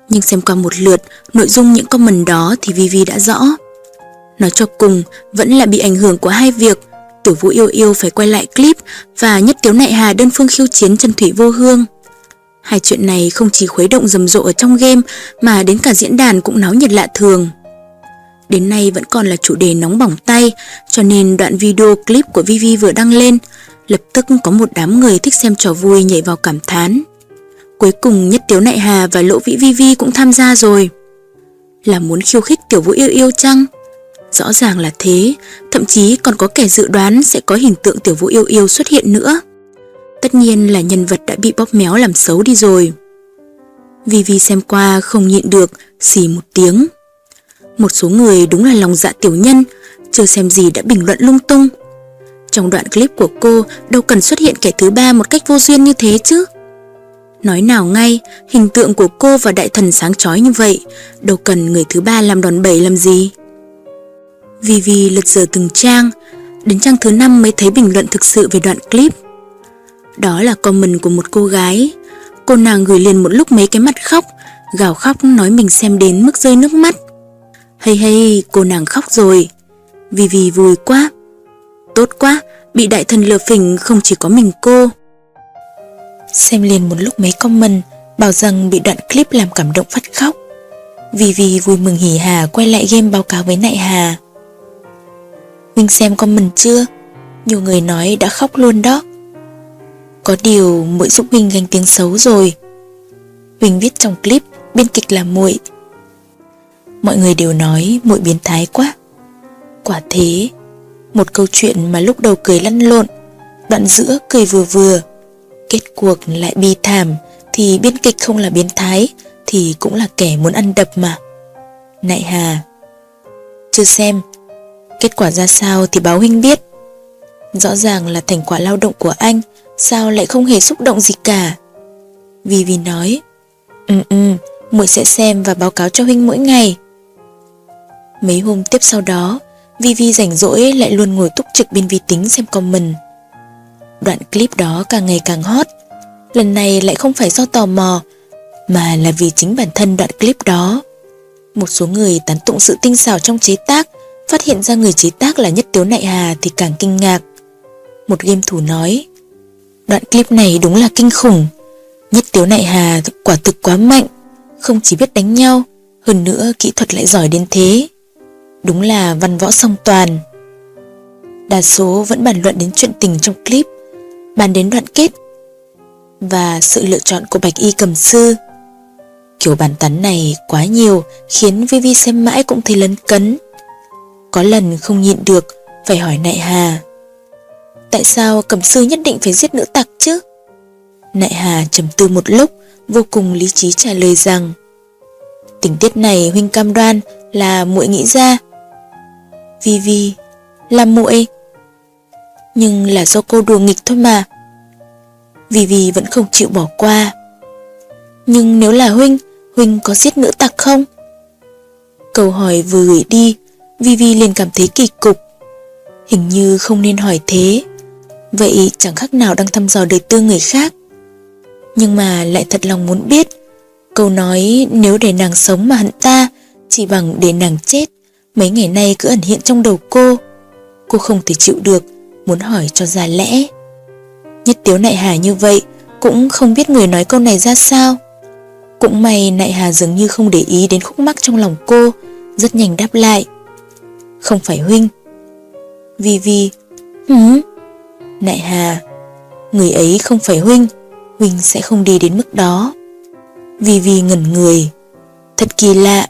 Nhưng xem qua một lượt, nội dung những comment đó thì Vivi đã rõ. Nói cho cùng, vẫn là bị ảnh hưởng của hai việc Tiểu Vũ yêu yêu phải quay lại clip và nhất tiếu nại hà đơn phương khiêu chiến Trần Thủy Vô Hương. Hai chuyện này không chỉ khuấy động rầm rộ ở trong game mà đến cả diễn đàn cũng náo nhiệt lạ thường. Đến nay vẫn còn là chủ đề nóng bỏng tay cho nên đoạn video clip của Vivi vừa đăng lên lập tức có một đám người thích xem trò vui nhảy vào cảm thán. Cuối cùng nhất tiếu nại hà và lỗ vĩ vi vi cũng tham gia rồi. Là muốn khiêu khích tiểu vũ yêu yêu chăng? Rõ ràng là thế, thậm chí còn có kẻ dự đoán sẽ có hình tượng tiểu vũ yêu yêu xuất hiện nữa. Tất nhiên là nhân vật đã bị bóp méo làm xấu đi rồi. vi vi xem qua không nhịn được, xì một tiếng. Một số người đúng là lòng dạ tiểu nhân, chưa xem gì đã bình luận lung tung. Trong đoạn clip của cô đâu cần xuất hiện kẻ thứ ba một cách vô duyên như thế chứ. Nói nào ngay, hình tượng của cô và đại thần sáng chói như vậy, đâu cần người thứ ba làm đòn bẩy làm gì. Vì vì lật dở từng trang, đến trang thứ 5 mới thấy bình luận thực sự về đoạn clip. Đó là comment của một cô gái. Cô nàng gửi liền một lúc mấy cái mặt khóc, gào khóc nói mình xem đến mức rơi nước mắt. Hay hay, cô nàng khóc rồi. Vì vì vui quá. Tốt quá, bị đại thần lừa phỉnh không chỉ có mình cô. Xem liền một lúc mấy comment bảo rằng bị đoạn clip làm cảm động phát khóc. Vì vì vui mừng hỉ hà quay lại game báo cáo với Nại Hà. Huynh xem comment chưa? Nhiều người nói đã khóc luôn đó. Có điều mỗi giúp Huynh ganh tiếng xấu rồi. Huynh viết trong clip biên kịch là muội. Mọi người đều nói muội biến thái quá. Quả thế, một câu chuyện mà lúc đầu cười lăn lộn, đoạn giữa cười vừa vừa, kết cuộc lại bi thảm thì biên kịch không là biến thái, thì cũng là kẻ muốn ăn đập mà. Nại Hà, Chưa xem, Kết quả ra sao thì báo huynh biết. Rõ ràng là thành quả lao động của anh, Sao lại không hề xúc động gì cả. Vì vì nói Ừ ừ muội sẽ xem và báo cáo cho huynh mỗi ngày. Mấy hôm tiếp sau đó Vivi rảnh rỗi lại luôn ngồi túc trực bên vi tính xem comment. Đoạn clip đó càng ngày càng hot. Lần này lại không phải do tò mò, Mà là vì chính bản thân đoạn clip đó. Một số người tán tụng sự tinh xảo trong chế tác, Phát hiện ra người chế tác là nhất tiếu nại hà thì càng kinh ngạc. Một game thủ nói, Đoạn clip này đúng là kinh khủng. Nhất tiếu nại hà quả thực quá mạnh, Không chỉ biết đánh nhau, Hơn nữa kỹ thuật lại giỏi đến thế. Đúng là văn võ song toàn. Đa số vẫn bàn luận đến chuyện tình trong clip. Bàn đến đoạn kết Và sự lựa chọn của Bạch Y cầm sư. Kiểu bàn tán này quá nhiều Khiến Vivi xem mãi cũng thấy lấn cấn. Có lần không nhịn được Phải hỏi Nại Hà Tại sao cầm sư nhất định phải giết nữ tặc chứ? Nại Hà trầm tư một lúc Vô cùng lý trí trả lời rằng Tình tiết này huynh cam đoan Là muội nghĩ ra. Vivi, Là muội. Nhưng là do cô đùa nghịch thôi mà. Vì Vì vẫn không chịu bỏ qua. Nhưng nếu là huynh Huynh có giết nữ tặc không? Câu hỏi vừa gửi đi Vì Vì liền cảm thấy kỳ cục. Hình như không nên hỏi thế. Vậy chẳng khác nào đang thăm dò đời tư người khác. Nhưng mà lại thật lòng muốn biết, Câu nói nếu để nàng sống mà hận ta, Chỉ bằng để nàng chết, Mấy ngày nay cứ ẩn hiện trong đầu cô. Cô không thể chịu được. Muốn hỏi cho ra lẽ. Nhất tiếu nại hà như vậy Cũng không biết người nói câu này ra sao. Cũng may nại hà dường như không để ý đến khúc mắc trong lòng cô Rất nhanh đáp lại. Không phải huynh. Vì vì Hứ Nại hà Người ấy không phải huynh Huynh sẽ không đi đến mức đó. Vì vì ngẩn người. Thật kỳ lạ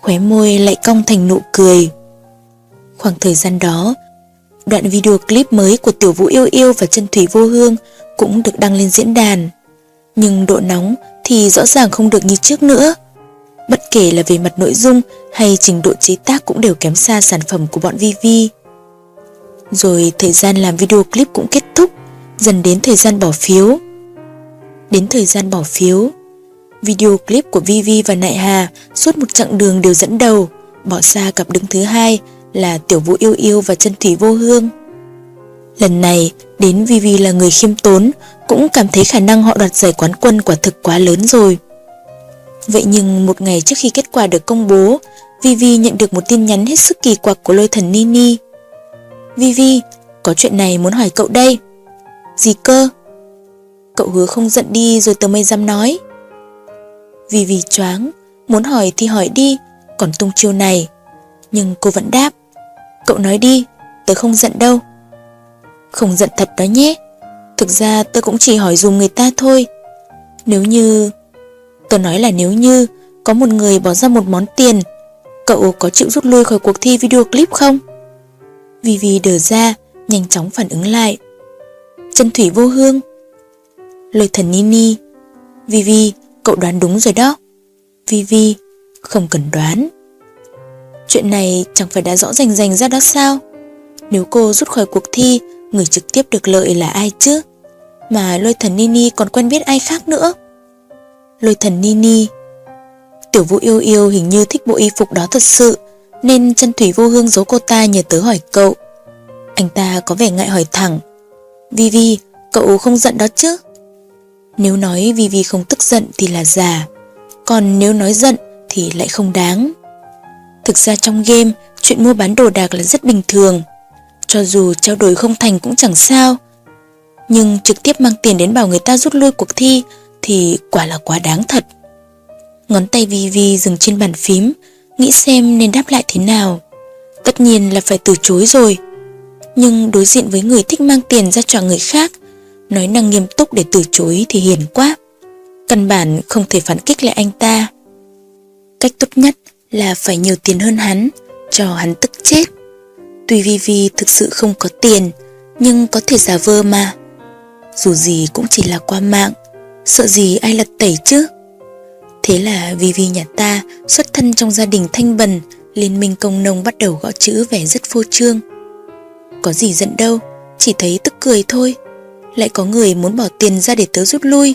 khóe môi lại cong thành nụ cười. Khoảng thời gian đó, đoạn video clip mới của Tiểu Vũ Yêu Yêu và Chân Thủy Vô Hương cũng được đăng lên diễn đàn. Nhưng độ nóng thì rõ ràng không được như trước nữa. Bất kể là về mặt nội dung hay trình độ chế tác cũng đều kém xa sản phẩm của bọn Vivi. Rồi thời gian làm video clip cũng kết thúc, dần đến thời gian bỏ phiếu. Đến thời gian bỏ phiếu, Video clip của Vivi và Nại Hà suốt một chặng đường đều dẫn đầu, bỏ xa cặp đứng thứ hai là Tiểu Vũ Yêu Yêu và Chân Thủy Vô Hương. Lần này, đến Vivi là người khiêm tốn, cũng cảm thấy khả năng họ đoạt giải quán quân quả thực quá lớn rồi. Vậy nhưng một ngày trước khi kết quả được công bố, Vivi nhận được một tin nhắn hết sức kỳ quặc của lôi thần Nini. Vivi, có chuyện này muốn hỏi cậu đây. Gì cơ? Cậu hứa không giận đi rồi tớ mới dám nói. Vivi choáng, muốn hỏi thì hỏi đi, còn tung chiêu này. Nhưng cô vẫn đáp. Cậu nói đi, tớ không giận đâu. Không giận thật đó nhé. Thực ra tớ cũng chỉ hỏi dùm người ta thôi. Nếu như... Tớ nói là nếu như có một người bỏ ra một món tiền, cậu có chịu rút lui khỏi cuộc thi video clip không? Vivi đờ ra, nhanh chóng phản ứng lại. Chân thủy vô hương. Lời thần Nini. Vivi, Cậu đoán đúng rồi đó Vivi Không cần đoán Chuyện này chẳng phải đã rõ rành rành ra đó sao? Nếu cô rút khỏi cuộc thi Người trực tiếp được lợi là ai chứ? Mà lôi thần Nini còn quen biết ai khác nữa? Lôi thần Nini Tiểu vũ yêu yêu hình như thích bộ y phục đó thật sự Nên chân thủy vô hương giấu cô ta nhờ tớ hỏi cậu. Anh ta có vẻ ngại hỏi thẳng. Vivi cậu không giận đó chứ? Nếu nói Vivi không tức giận thì là giả, còn nếu nói giận thì lại không đáng. Thực ra trong game, chuyện mua bán đồ đạc là rất bình thường. Cho dù trao đổi không thành cũng chẳng sao. Nhưng trực tiếp mang tiền đến bảo người ta rút lui cuộc thi thì quả là quá đáng thật. Ngón tay Vi Vi dừng trên bàn phím, nghĩ xem nên đáp lại thế nào. Tất nhiên là phải từ chối rồi. Nhưng đối diện với người thích mang tiền ra cho người khác, nói năng nghiêm túc để từ chối thì hiền quá. Căn bản không thể phản kích lại anh ta. Cách tốt nhất là phải nhiều tiền hơn hắn, cho hắn tức chết. Tuy Vivi thực sự không có tiền, nhưng có thể giả vơ mà. Dù gì cũng chỉ là qua mạng, sợ gì ai lật tẩy chứ. Thế là Vivi nhà ta xuất thân trong gia đình thanh bần, liên minh công nông bắt đầu gõ chữ vẻ rất phô trương. Có gì giận đâu, chỉ thấy tức cười thôi. Lại có người muốn bỏ tiền ra để tớ rút lui.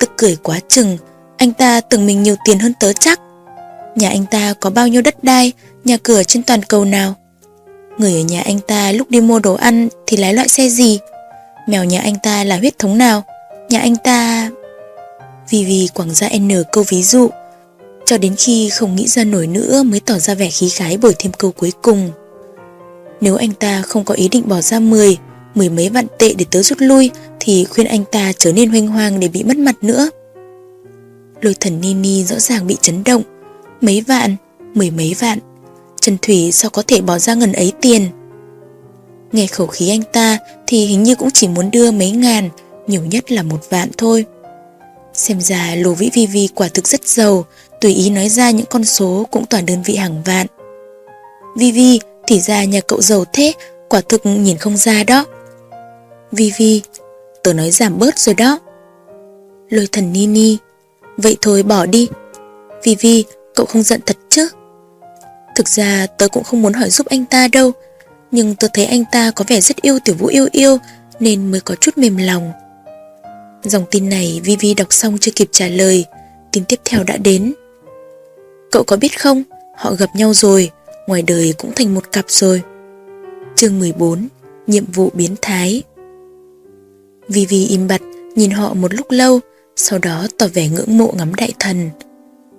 Tức cười quá chừng, anh ta tưởng mình nhiều tiền hơn tớ chắc. Nhà anh ta có bao nhiêu đất đai, nhà cửa trên toàn cầu nào. Người ở nhà anh ta lúc đi mua đồ ăn thì lái loại xe gì? Mèo nhà anh ta là huyết thống nào? Nhà anh ta... Vì vì quảng ra N câu ví dụ, cho đến khi không nghĩ ra nổi nữa mới tỏ ra vẻ khí khái bởi thêm câu cuối cùng. Nếu anh ta không có ý định bỏ ra 10, mười mấy vạn tệ để tớ rút lui thì khuyên anh ta trở nên hoanh hoang để bị mất mặt nữa. Lôi thần Nini rõ ràng bị chấn động, mấy vạn, mười mấy vạn. Trần Thủy sao có thể bỏ ra ngần ấy tiền? Nghe khẩu khí anh ta thì hình như cũng chỉ muốn đưa mấy ngàn, nhiều nhất là một vạn thôi. Xem ra Lô Vĩ Vi Vi quả thực rất giàu, tùy ý nói ra những con số cũng toàn đơn vị hàng vạn. Vi Vi, thì ra nhà cậu giàu thế, quả thực nhìn không ra đó. Vi Vi, tớ nói giảm bớt rồi đó. Lôi thần Nini, vậy thôi bỏ đi. Vi Vi, cậu không giận thật chứ? Thực ra tớ cũng không muốn hỏi giúp anh ta đâu, nhưng tớ thấy anh ta có vẻ rất yêu tiểu vũ yêu yêu nên mới có chút mềm lòng. Dòng tin này Vivi đọc xong chưa kịp trả lời, tin tiếp theo đã đến. Cậu có biết không, họ gặp nhau rồi, ngoài đời cũng thành một cặp rồi. Chương 14, nhiệm vụ biến thái. Vivi im bặt, nhìn họ một lúc lâu, sau đó tỏ vẻ ngưỡng mộ ngắm đại thần.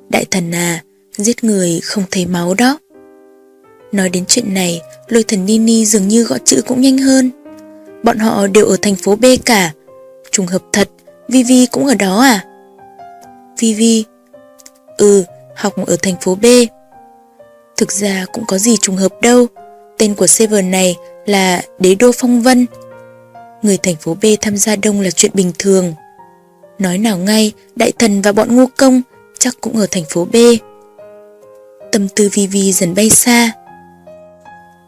Đại thần à, giết người không thấy máu đó. Nói đến chuyện này, lôi thần Nini dường như gõ chữ cũng nhanh hơn. Bọn họ đều ở thành phố B cả. Trùng hợp thật, Vivi cũng ở đó à? Vivi Ừ, học ở thành phố B. Thực ra cũng có gì trùng hợp đâu. Tên của server này là Đế Đô Phong Vân. Người thành phố B tham gia đông là chuyện bình thường. Nói nào ngay, đại thần và bọn ngu công chắc cũng ở thành phố B. Tâm tư Vivi dần bay xa.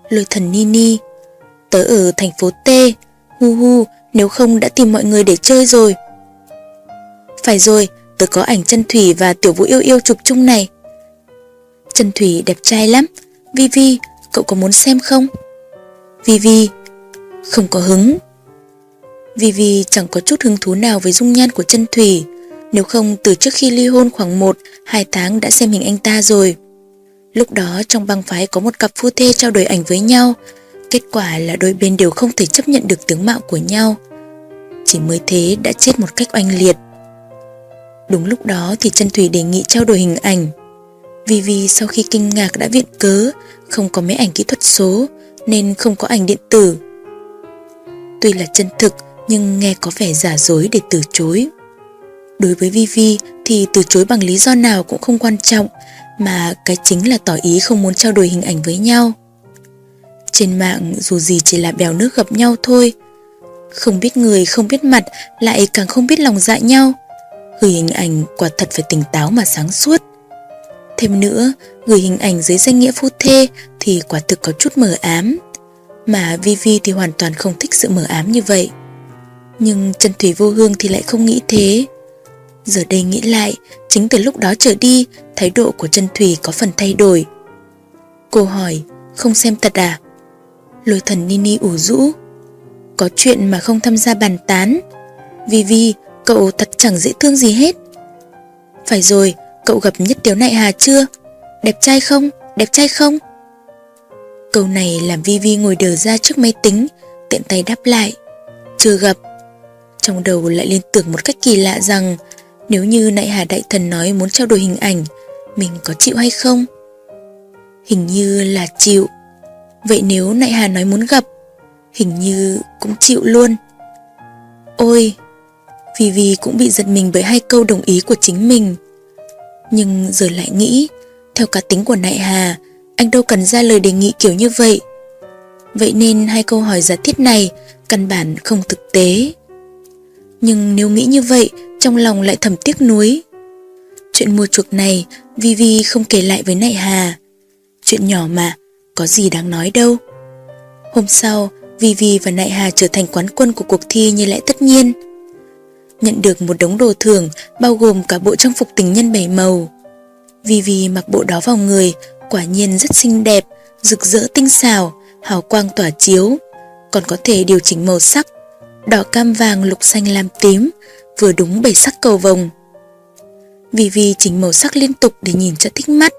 Lôi thần Nini, tớ ở thành phố T, hu hu, nếu không đã tìm mọi người để chơi rồi. Phải rồi, tớ có ảnh chân Thủy và Tiểu Vũ yêu yêu chụp chung này. Chân Thủy đẹp trai lắm. Vivi, cậu có muốn xem không? Vivi, không có hứng. Vivi chẳng có chút hứng thú nào với dung nhan của chân Thủy. Nếu không từ trước khi ly hôn khoảng 1-2 tháng đã xem hình anh ta rồi. Lúc đó trong băng phái có một cặp phu thê trao đổi ảnh với nhau. Kết quả là đôi bên đều không thể chấp nhận được tướng mạo của nhau. Chỉ mới thế đã chết một cách oanh liệt. Đúng lúc đó thì chân Thủy đề nghị trao đổi hình ảnh. Vivi sau khi kinh ngạc đã viện cớ, không có máy ảnh kỹ thuật số nên không có ảnh điện tử. Tuy là chân thực nhưng nghe có vẻ giả dối để từ chối. Đối với Vivi thì từ chối bằng lý do nào cũng không quan trọng mà cái chính là tỏ ý không muốn trao đổi hình ảnh với nhau. Trên mạng dù gì chỉ là bèo nước gặp nhau thôi. Không biết người không biết mặt lại càng không biết lòng dạ nhau. Gửi hình ảnh quả thật phải tỉnh táo mà sáng suốt. Thêm nữa, gửi hình ảnh dưới danh nghĩa phu thê thì quả thực có chút mờ ám. Mà Vivi thì hoàn toàn không thích sự mờ ám như vậy. Nhưng Trần Thủy Vô Hương thì lại không nghĩ thế. Giờ đây nghĩ lại, chính từ lúc đó trở đi, thái độ của Trần Thủy có phần thay đổi. Cô hỏi, không xem thật à? Lôi thần Nini ủ rũ. Có chuyện mà không tham gia bàn tán. Vivi, cậu thật chẳng dễ thương gì hết. Phải rồi, cậu gặp nhất tiếu nại hà chưa? Đẹp trai không? Đẹp trai không? Câu này làm Vivi ngồi đờ ra trước máy tính, tiện tay đáp lại. Chưa gặp. Trong đầu lại liên tưởng một cách kỳ lạ rằng nếu như Nại Hà Đại Thần nói muốn trao đổi hình ảnh, mình có chịu hay không? Hình như là chịu. Vậy nếu Nại Hà nói muốn gặp, hình như cũng chịu luôn. Ôi, vì vì cũng bị giật mình bởi hai câu đồng ý của chính mình. Nhưng giờ lại nghĩ, theo cá tính của Nại Hà, anh đâu cần ra lời đề nghị kiểu như vậy. Vậy nên hai câu hỏi giả thiết này căn bản không thực tế. Nhưng nếu nghĩ như vậy, trong lòng lại thầm tiếc nuối. Chuyện mua chuộc này, Vivi không kể lại với Nại Hà. Chuyện nhỏ mà, có gì đáng nói đâu. Hôm sau, Vivi và Nại Hà trở thành quán quân của cuộc thi như lẽ tất nhiên. Nhận được một đống đồ thưởng bao gồm cả bộ trang phục tình nhân bảy màu. Vivi mặc bộ đó vào người, quả nhiên rất xinh đẹp, rực rỡ tinh xảo, hào quang tỏa chiếu, còn có thể điều chỉnh màu sắc, đỏ cam vàng lục xanh lam tím, vừa đúng bảy sắc cầu vồng. Vivi chỉnh màu sắc liên tục để nhìn cho thích mắt.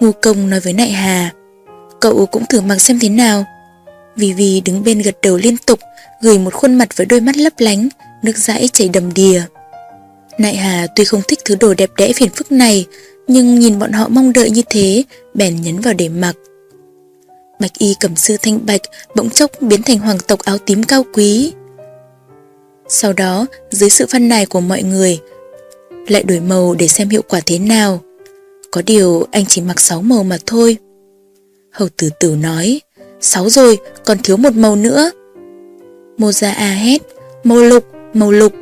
Ngu công nói với Nại Hà, cậu cũng thử mặc xem thế nào. Vivi đứng bên gật đầu liên tục, gửi một khuôn mặt với đôi mắt lấp lánh, nước dãi chảy đầm đìa. Nại Hà tuy không thích thứ đồ đẹp đẽ phiền phức này, nhưng nhìn bọn họ mong đợi như thế, bèn nhấn vào để mặc. Bạch y cẩm sư thanh bạch bỗng chốc biến thành hoàng tộc áo tím cao quý. Sau đó, dưới sự phân nài của mọi người, lại đổi màu để xem hiệu quả thế nào. Có điều anh chỉ mặc 6 màu mà thôi. Hầu tử tử nói, 6 rồi, còn thiếu một màu nữa. Mô ra a hét, màu lục, màu lục.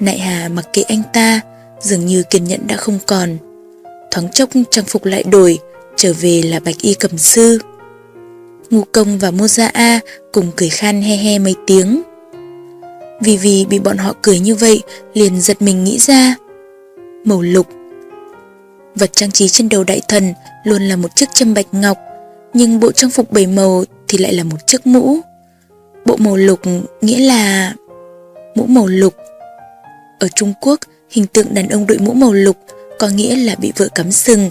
Nại hà mặc kệ anh ta, dường như kiên nhẫn đã không còn. Thoáng chốc trang phục lại đổi, trở về là bạch y cầm sư. Ngu công và Mô A cùng cười khan he he mấy tiếng. Vì vì bị bọn họ cười như vậy, liền giật mình nghĩ ra. Màu lục Vật trang trí trên đầu đại thần luôn là một chiếc châm bạch ngọc, nhưng bộ trang phục bảy màu thì lại là một chiếc mũ. Bộ màu lục nghĩa là mũ màu lục. Ở Trung Quốc, hình tượng đàn ông đội mũ màu lục có nghĩa là bị vợ cắm sừng,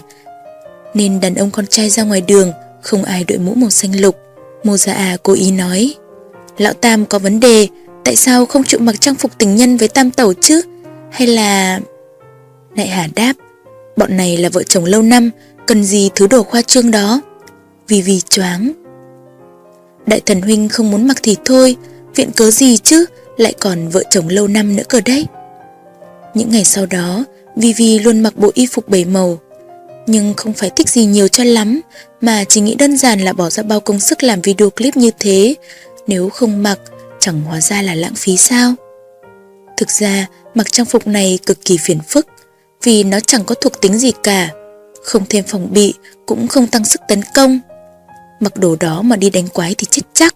nên đàn ông con trai ra ngoài đường không ai đội mũ màu xanh lục. Mô Gia A cố ý nói, Lão Tam có vấn đề, tại sao không chịu mặc trang phục tình nhân với Tam Tẩu chứ? Hay là... Đại Hà đáp, bọn này là vợ chồng lâu năm, cần gì thứ đồ khoa trương đó? Vì vì choáng. Đại thần huynh không muốn mặc thì thôi, viện cớ gì chứ, lại còn vợ chồng lâu năm nữa cơ đấy. Những ngày sau đó, Vivi luôn mặc bộ y phục bảy màu, nhưng không phải thích gì nhiều cho lắm, mà chỉ nghĩ đơn giản là bỏ ra bao công sức làm video clip như thế, nếu không mặc, chẳng hóa ra là lãng phí sao. Thực ra, mặc trang phục này cực kỳ phiền phức, vì nó chẳng có thuộc tính gì cả, không thêm phòng bị, cũng không tăng sức tấn công. Mặc đồ đó mà đi đánh quái thì chết chắc,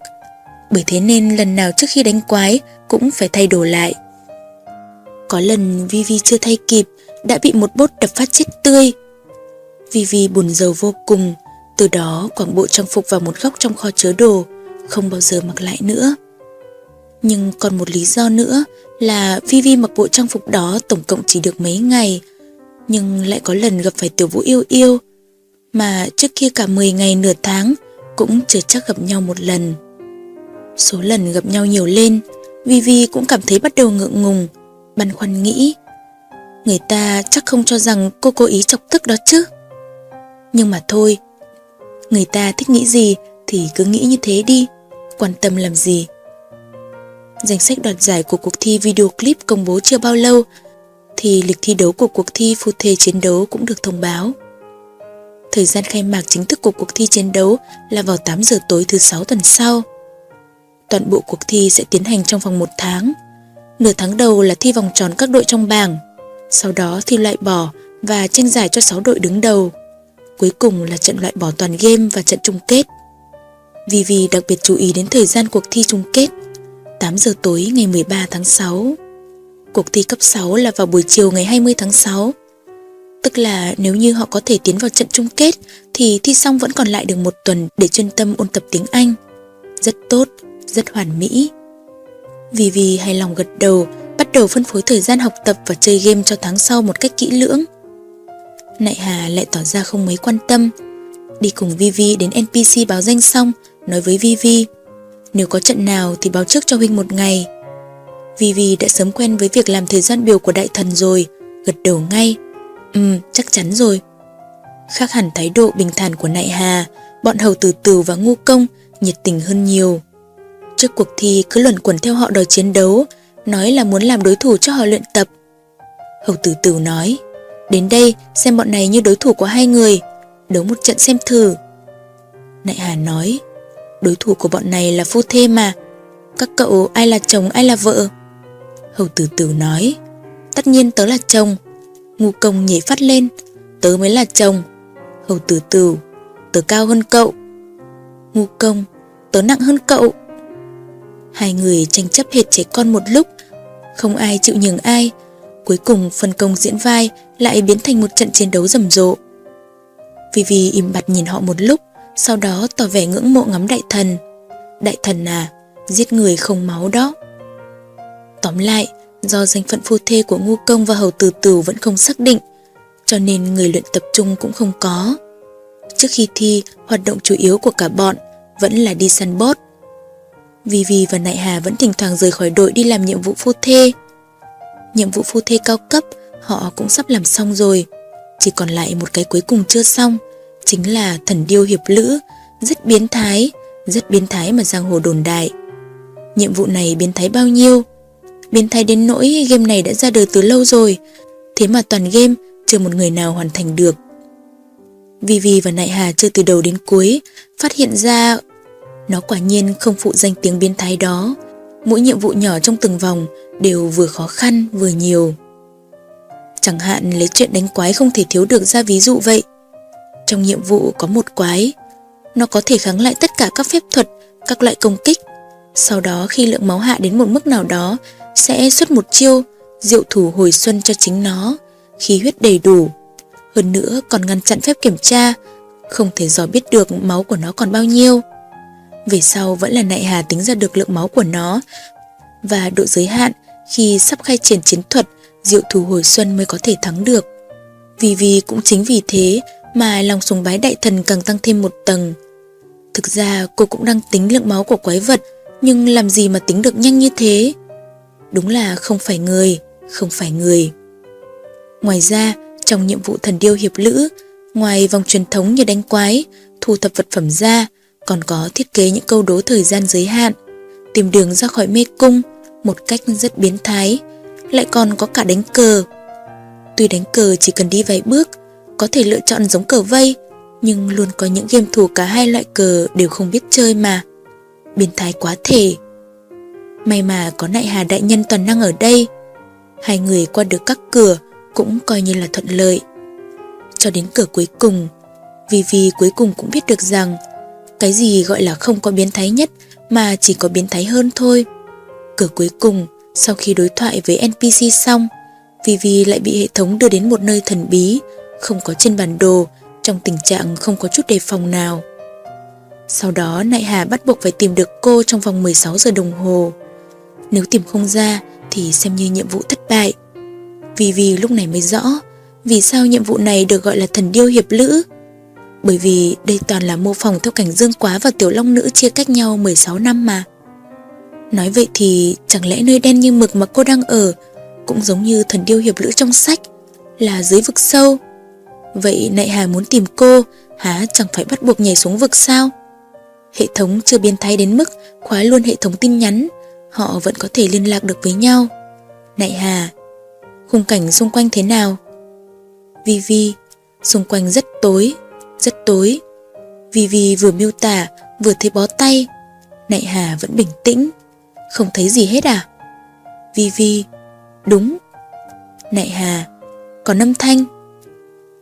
bởi thế nên lần nào trước khi đánh quái cũng phải thay đồ lại. Có lần Vivi chưa thay kịp, đã bị một bốt đập phát chết tươi. Vivi buồn rầu vô cùng, từ đó quảng bộ trang phục vào một góc trong kho chứa đồ, không bao giờ mặc lại nữa. Nhưng còn một lý do nữa là Vivi mặc bộ trang phục đó tổng cộng chỉ được mấy ngày, nhưng lại có lần gặp phải tiểu vũ yêu yêu, mà trước kia cả 10 ngày nửa tháng cũng chưa chắc gặp nhau một lần. Số lần gặp nhau nhiều lên, Vivi cũng cảm thấy bắt đầu ngượng ngùng, băn khoăn nghĩ. Người ta chắc không cho rằng cô cố ý chọc tức đó chứ. Nhưng mà thôi, người ta thích nghĩ gì thì cứ nghĩ như thế đi, quan tâm làm gì. Danh sách đoạt giải của cuộc thi video clip công bố chưa bao lâu thì lịch thi đấu của cuộc thi phù thề chiến đấu cũng được thông báo. Thời gian khai mạc chính thức của cuộc thi chiến đấu là vào 8 giờ tối thứ 6 tuần sau. Toàn bộ cuộc thi sẽ tiến hành trong vòng một tháng. Nửa tháng đầu là thi vòng tròn các đội trong bảng, sau đó thi loại bỏ và tranh giải cho 6 đội đứng đầu. Cuối cùng là trận loại bỏ toàn game và trận chung kết. Vì vì đặc biệt chú ý đến thời gian cuộc thi chung kết 8 giờ tối ngày 13 tháng 6 Cuộc thi cấp 6 là vào buổi chiều ngày 20 tháng 6 Tức là nếu như họ có thể tiến vào trận chung kết Thì thi xong vẫn còn lại được một tuần để chuyên tâm ôn tập tiếng Anh. Rất tốt, rất hoàn mỹ. Vì vì hài lòng gật đầu Bắt đầu phân phối thời gian học tập và chơi game cho tháng sau một cách kỹ lưỡng. Nại Hà lại tỏ ra không mấy quan tâm. Đi cùng Vivi đến NPC báo danh xong Nói với Vivi nếu có trận nào thì báo trước cho huynh một ngày Vivi đã sớm quen với việc làm thời gian biểu của đại thần rồi, gật đầu ngay. Ừ, chắc chắn rồi. Khác hẳn thái độ bình thản của Nại Hà, bọn hầu tử tử và ngu công nhiệt tình hơn nhiều. Trước cuộc thi cứ luẩn quẩn theo họ đòi chiến đấu, nói là muốn làm đối thủ cho họ luyện tập. Hầu tử tử nói, đến đây xem bọn này như đối thủ của hai người, đấu một trận xem thử. Nại Hà nói, đối thủ của bọn này là phu thê mà, các cậu ai là chồng ai là vợ? Hầu tử tử nói, tất nhiên tớ là chồng. Ngu công nhảy phát lên, tớ mới là chồng. Hầu tử tử, tớ cao hơn cậu. Ngu công, tớ nặng hơn cậu. Hai người tranh chấp hệt trẻ con một lúc, không ai chịu nhường ai. Cuối cùng phân công diễn vai lại biến thành một trận chiến đấu rầm rộ. Vivi im bặt nhìn họ một lúc, sau đó tỏ vẻ ngưỡng mộ ngắm đại thần. Đại thần à, giết người không máu đó. Tóm lại, do danh phận phu thê của ngu công và hầu từ từ vẫn không xác định, cho nên người luyện tập trung cũng không có. Trước khi thi, hoạt động chủ yếu của cả bọn vẫn là đi săn bốt. Vivi và Nại Hà vẫn thỉnh thoảng rời khỏi đội đi làm nhiệm vụ phu thê. Nhiệm vụ phu thê cao cấp họ cũng sắp làm xong rồi. Chỉ còn lại một cái cuối cùng chưa xong, chính là thần điêu hiệp lữ, rất biến thái, rất biến thái mà giang hồ đồn đại. Nhiệm vụ này biến thái bao nhiêu? Biến thái đến nỗi game này đã ra đời từ lâu rồi, thế mà toàn game chưa một người nào hoàn thành được. Vivi và Nại Hà chơi từ đầu đến cuối, phát hiện ra nó quả nhiên không phụ danh tiếng biến thái đó. Mỗi nhiệm vụ nhỏ trong từng vòng đều vừa khó khăn vừa nhiều. Chẳng hạn lấy chuyện đánh quái không thể thiếu được ra ví dụ vậy. Trong nhiệm vụ có một quái, nó có thể kháng lại tất cả các phép thuật, các loại công kích. Sau đó khi lượng máu hạ đến một mức nào đó, sẽ xuất một chiêu, diệu thủ hồi xuân cho chính nó, khí huyết đầy đủ. Hơn nữa còn ngăn chặn phép kiểm tra, không thể dò biết được máu của nó còn bao nhiêu. Về sau vẫn là nại hà tính ra được lượng máu của nó và độ giới hạn khi sắp khai triển chiến thuật diệu thủ hồi xuân mới có thể thắng được. Vì vì cũng chính vì thế mà lòng sùng bái đại thần càng tăng thêm một tầng. Thực ra cô cũng đang tính lượng máu của quái vật nhưng làm gì mà tính được nhanh như thế? Đúng là không phải người, không phải người. Ngoài ra, trong nhiệm vụ thần điêu hiệp lữ, ngoài vòng truyền thống như đánh quái, thu thập vật phẩm ra, còn có thiết kế những câu đố thời gian giới hạn, tìm đường ra khỏi mê cung một cách rất biến thái, lại còn có cả đánh cờ. Tuy đánh cờ chỉ cần đi vài bước, có thể lựa chọn giống cờ vây, nhưng luôn có những game thủ cả hai loại cờ đều không biết chơi mà. Biến thái quá thể. May mà có nại hà đại nhân toàn năng ở đây. Hai người qua được các cửa cũng coi như là thuận lợi. Cho đến cửa cuối cùng, vì vì cuối cùng cũng biết được rằng cái gì gọi là không có biến thái nhất mà chỉ có biến thái hơn thôi. Cửa cuối cùng, sau khi đối thoại với NPC xong, Vivi lại bị hệ thống đưa đến một nơi thần bí, không có trên bản đồ, trong tình trạng không có chút đề phòng nào. Sau đó Nại Hà bắt buộc phải tìm được cô trong vòng 16 giờ đồng hồ. Nếu tìm không ra thì xem như nhiệm vụ thất bại. Vì vì lúc này mới rõ vì sao nhiệm vụ này được gọi là thần điêu hiệp lữ. Bởi vì đây toàn là mô phỏng theo cảnh Dương Quá và Tiểu Long Nữ chia cách nhau 16 năm mà. Nói vậy thì chẳng lẽ nơi đen như mực mà cô đang ở cũng giống như thần điêu hiệp lữ trong sách là dưới vực sâu. Vậy nại hà muốn tìm cô há chẳng phải bắt buộc nhảy xuống vực sao? Hệ thống chưa biến thái đến mức khóa luôn hệ thống tin nhắn, họ vẫn có thể liên lạc được với nhau. Nại hà, khung cảnh xung quanh thế nào? vi vi xung quanh rất tối, rất tối. vi vi vừa miêu tả, vừa thấy bó tay. Nại hà vẫn bình tĩnh, không thấy gì hết à? Vi Vi, đúng. Nại Hà, còn âm thanh.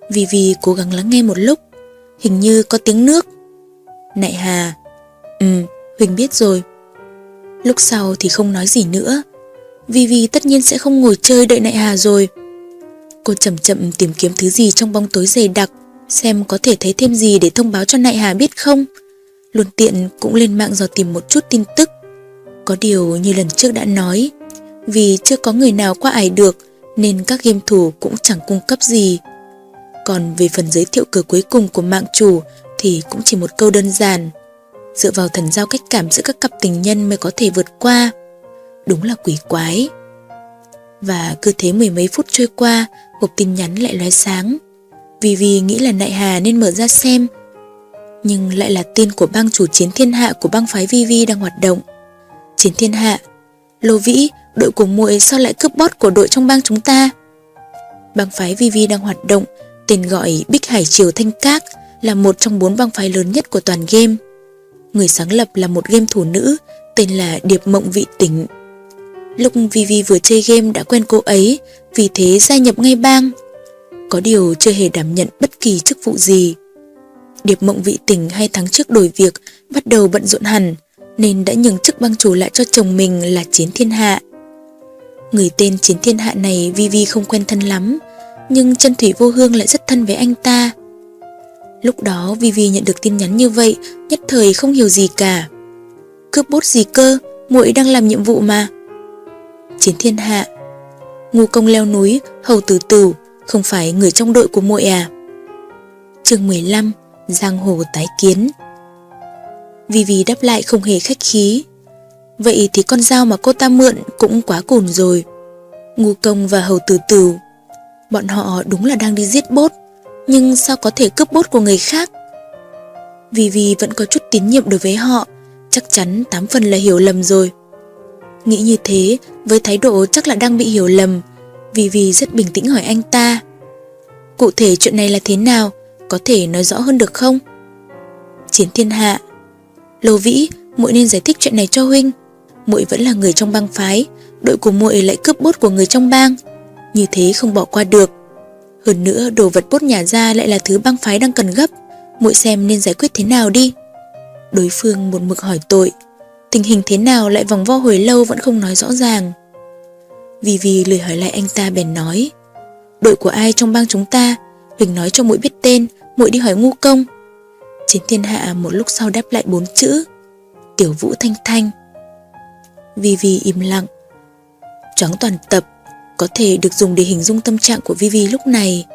Vì vì cố gắng lắng nghe một lúc, hình như có tiếng nước. Nại Hà, ừ, Huỳnh biết rồi. Lúc sau thì không nói gì nữa. Vì vì tất nhiên sẽ không ngồi chơi đợi Nại Hà rồi. Cô chậm chậm tìm kiếm thứ gì trong bóng tối dày đặc, xem có thể thấy thêm gì để thông báo cho Nại Hà biết không. Luôn tiện cũng lên mạng dò tìm một chút tin tức. Có điều như lần trước đã nói, vì chưa có người nào qua ải được nên các game thủ cũng chẳng cung cấp gì. Còn về phần giới thiệu cửa cuối cùng của mạng chủ thì cũng chỉ một câu đơn giản. Dựa vào thần giao cách cảm giữa các cặp tình nhân mới có thể vượt qua. Đúng là quỷ quái. Và cứ thế mười mấy phút trôi qua, hộp tin nhắn lại lóe sáng. Vì vì nghĩ là Nại Hà nên mở ra xem. Nhưng lại là tin của bang chủ chiến thiên hạ của bang phái Vi Vi đang hoạt động. Chiến thiên hạ, Lô Vĩ, đội của muội sao lại cướp bót của đội trong bang chúng ta? Bang phái Vi Vi đang hoạt động, tên gọi Bích Hải Triều Thanh Các là một trong bốn băng phái lớn nhất của toàn game. Người sáng lập là một game thủ nữ tên là Điệp Mộng Vị Tỉnh. Lúc Vivi vừa chơi game đã quen cô ấy, vì thế gia nhập ngay bang. Có điều chưa hề đảm nhận bất kỳ chức vụ gì. Điệp Mộng Vị Tỉnh hai tháng trước đổi việc, bắt đầu bận rộn hẳn, nên đã nhường chức băng chủ lại cho chồng mình là Chiến Thiên Hạ. Người tên Chiến Thiên Hạ này Vivi không quen thân lắm, nhưng chân thủy vô hương lại rất thân với anh ta. Lúc đó Vivi nhận được tin nhắn như vậy, nhất thời không hiểu gì cả. Cướp bốt gì cơ, muội đang làm nhiệm vụ mà. Chiến thiên hạ Ngu công leo núi, hầu tử tử, không phải người trong đội của muội à? chương 15 Giang hồ tái kiến Vivi đáp lại không hề khách khí Vậy thì con dao mà cô ta mượn cũng quá cùn rồi Ngu công và hầu tử tử Bọn họ đúng là đang đi giết bốt, Nhưng sao có thể cướp bốt của người khác? Vì vì vẫn có chút tín nhiệm đối với họ, Chắc chắn tám phần là hiểu lầm rồi. Nghĩ như thế, Với thái độ chắc là đang bị hiểu lầm Vì vì rất bình tĩnh hỏi anh ta. Cụ thể chuyện này là thế nào? Có thể nói rõ hơn được không? Chiến thiên hạ. Lô vĩ, muội nên giải thích chuyện này cho huynh. Muội vẫn là người trong bang phái, đội của muội lại cướp bốt của người trong bang như thế không bỏ qua được. Hơn nữa đồ vật bốt nhà ra lại là thứ băng phái đang cần gấp, muội xem nên giải quyết thế nào đi. Đối phương một mực hỏi tội, tình hình thế nào lại vòng vo hồi lâu vẫn không nói rõ ràng. Vì vì lười hỏi lại anh ta bèn nói, đội của ai trong bang chúng ta, Huỳnh nói cho muội biết tên, muội đi hỏi ngu công. Chiến thiên hạ một lúc sau đáp lại bốn chữ, Tiểu Vũ Thanh Thanh. Vì vì im lặng, choáng toàn tập, có thể được dùng để hình dung tâm trạng của Vivi lúc này.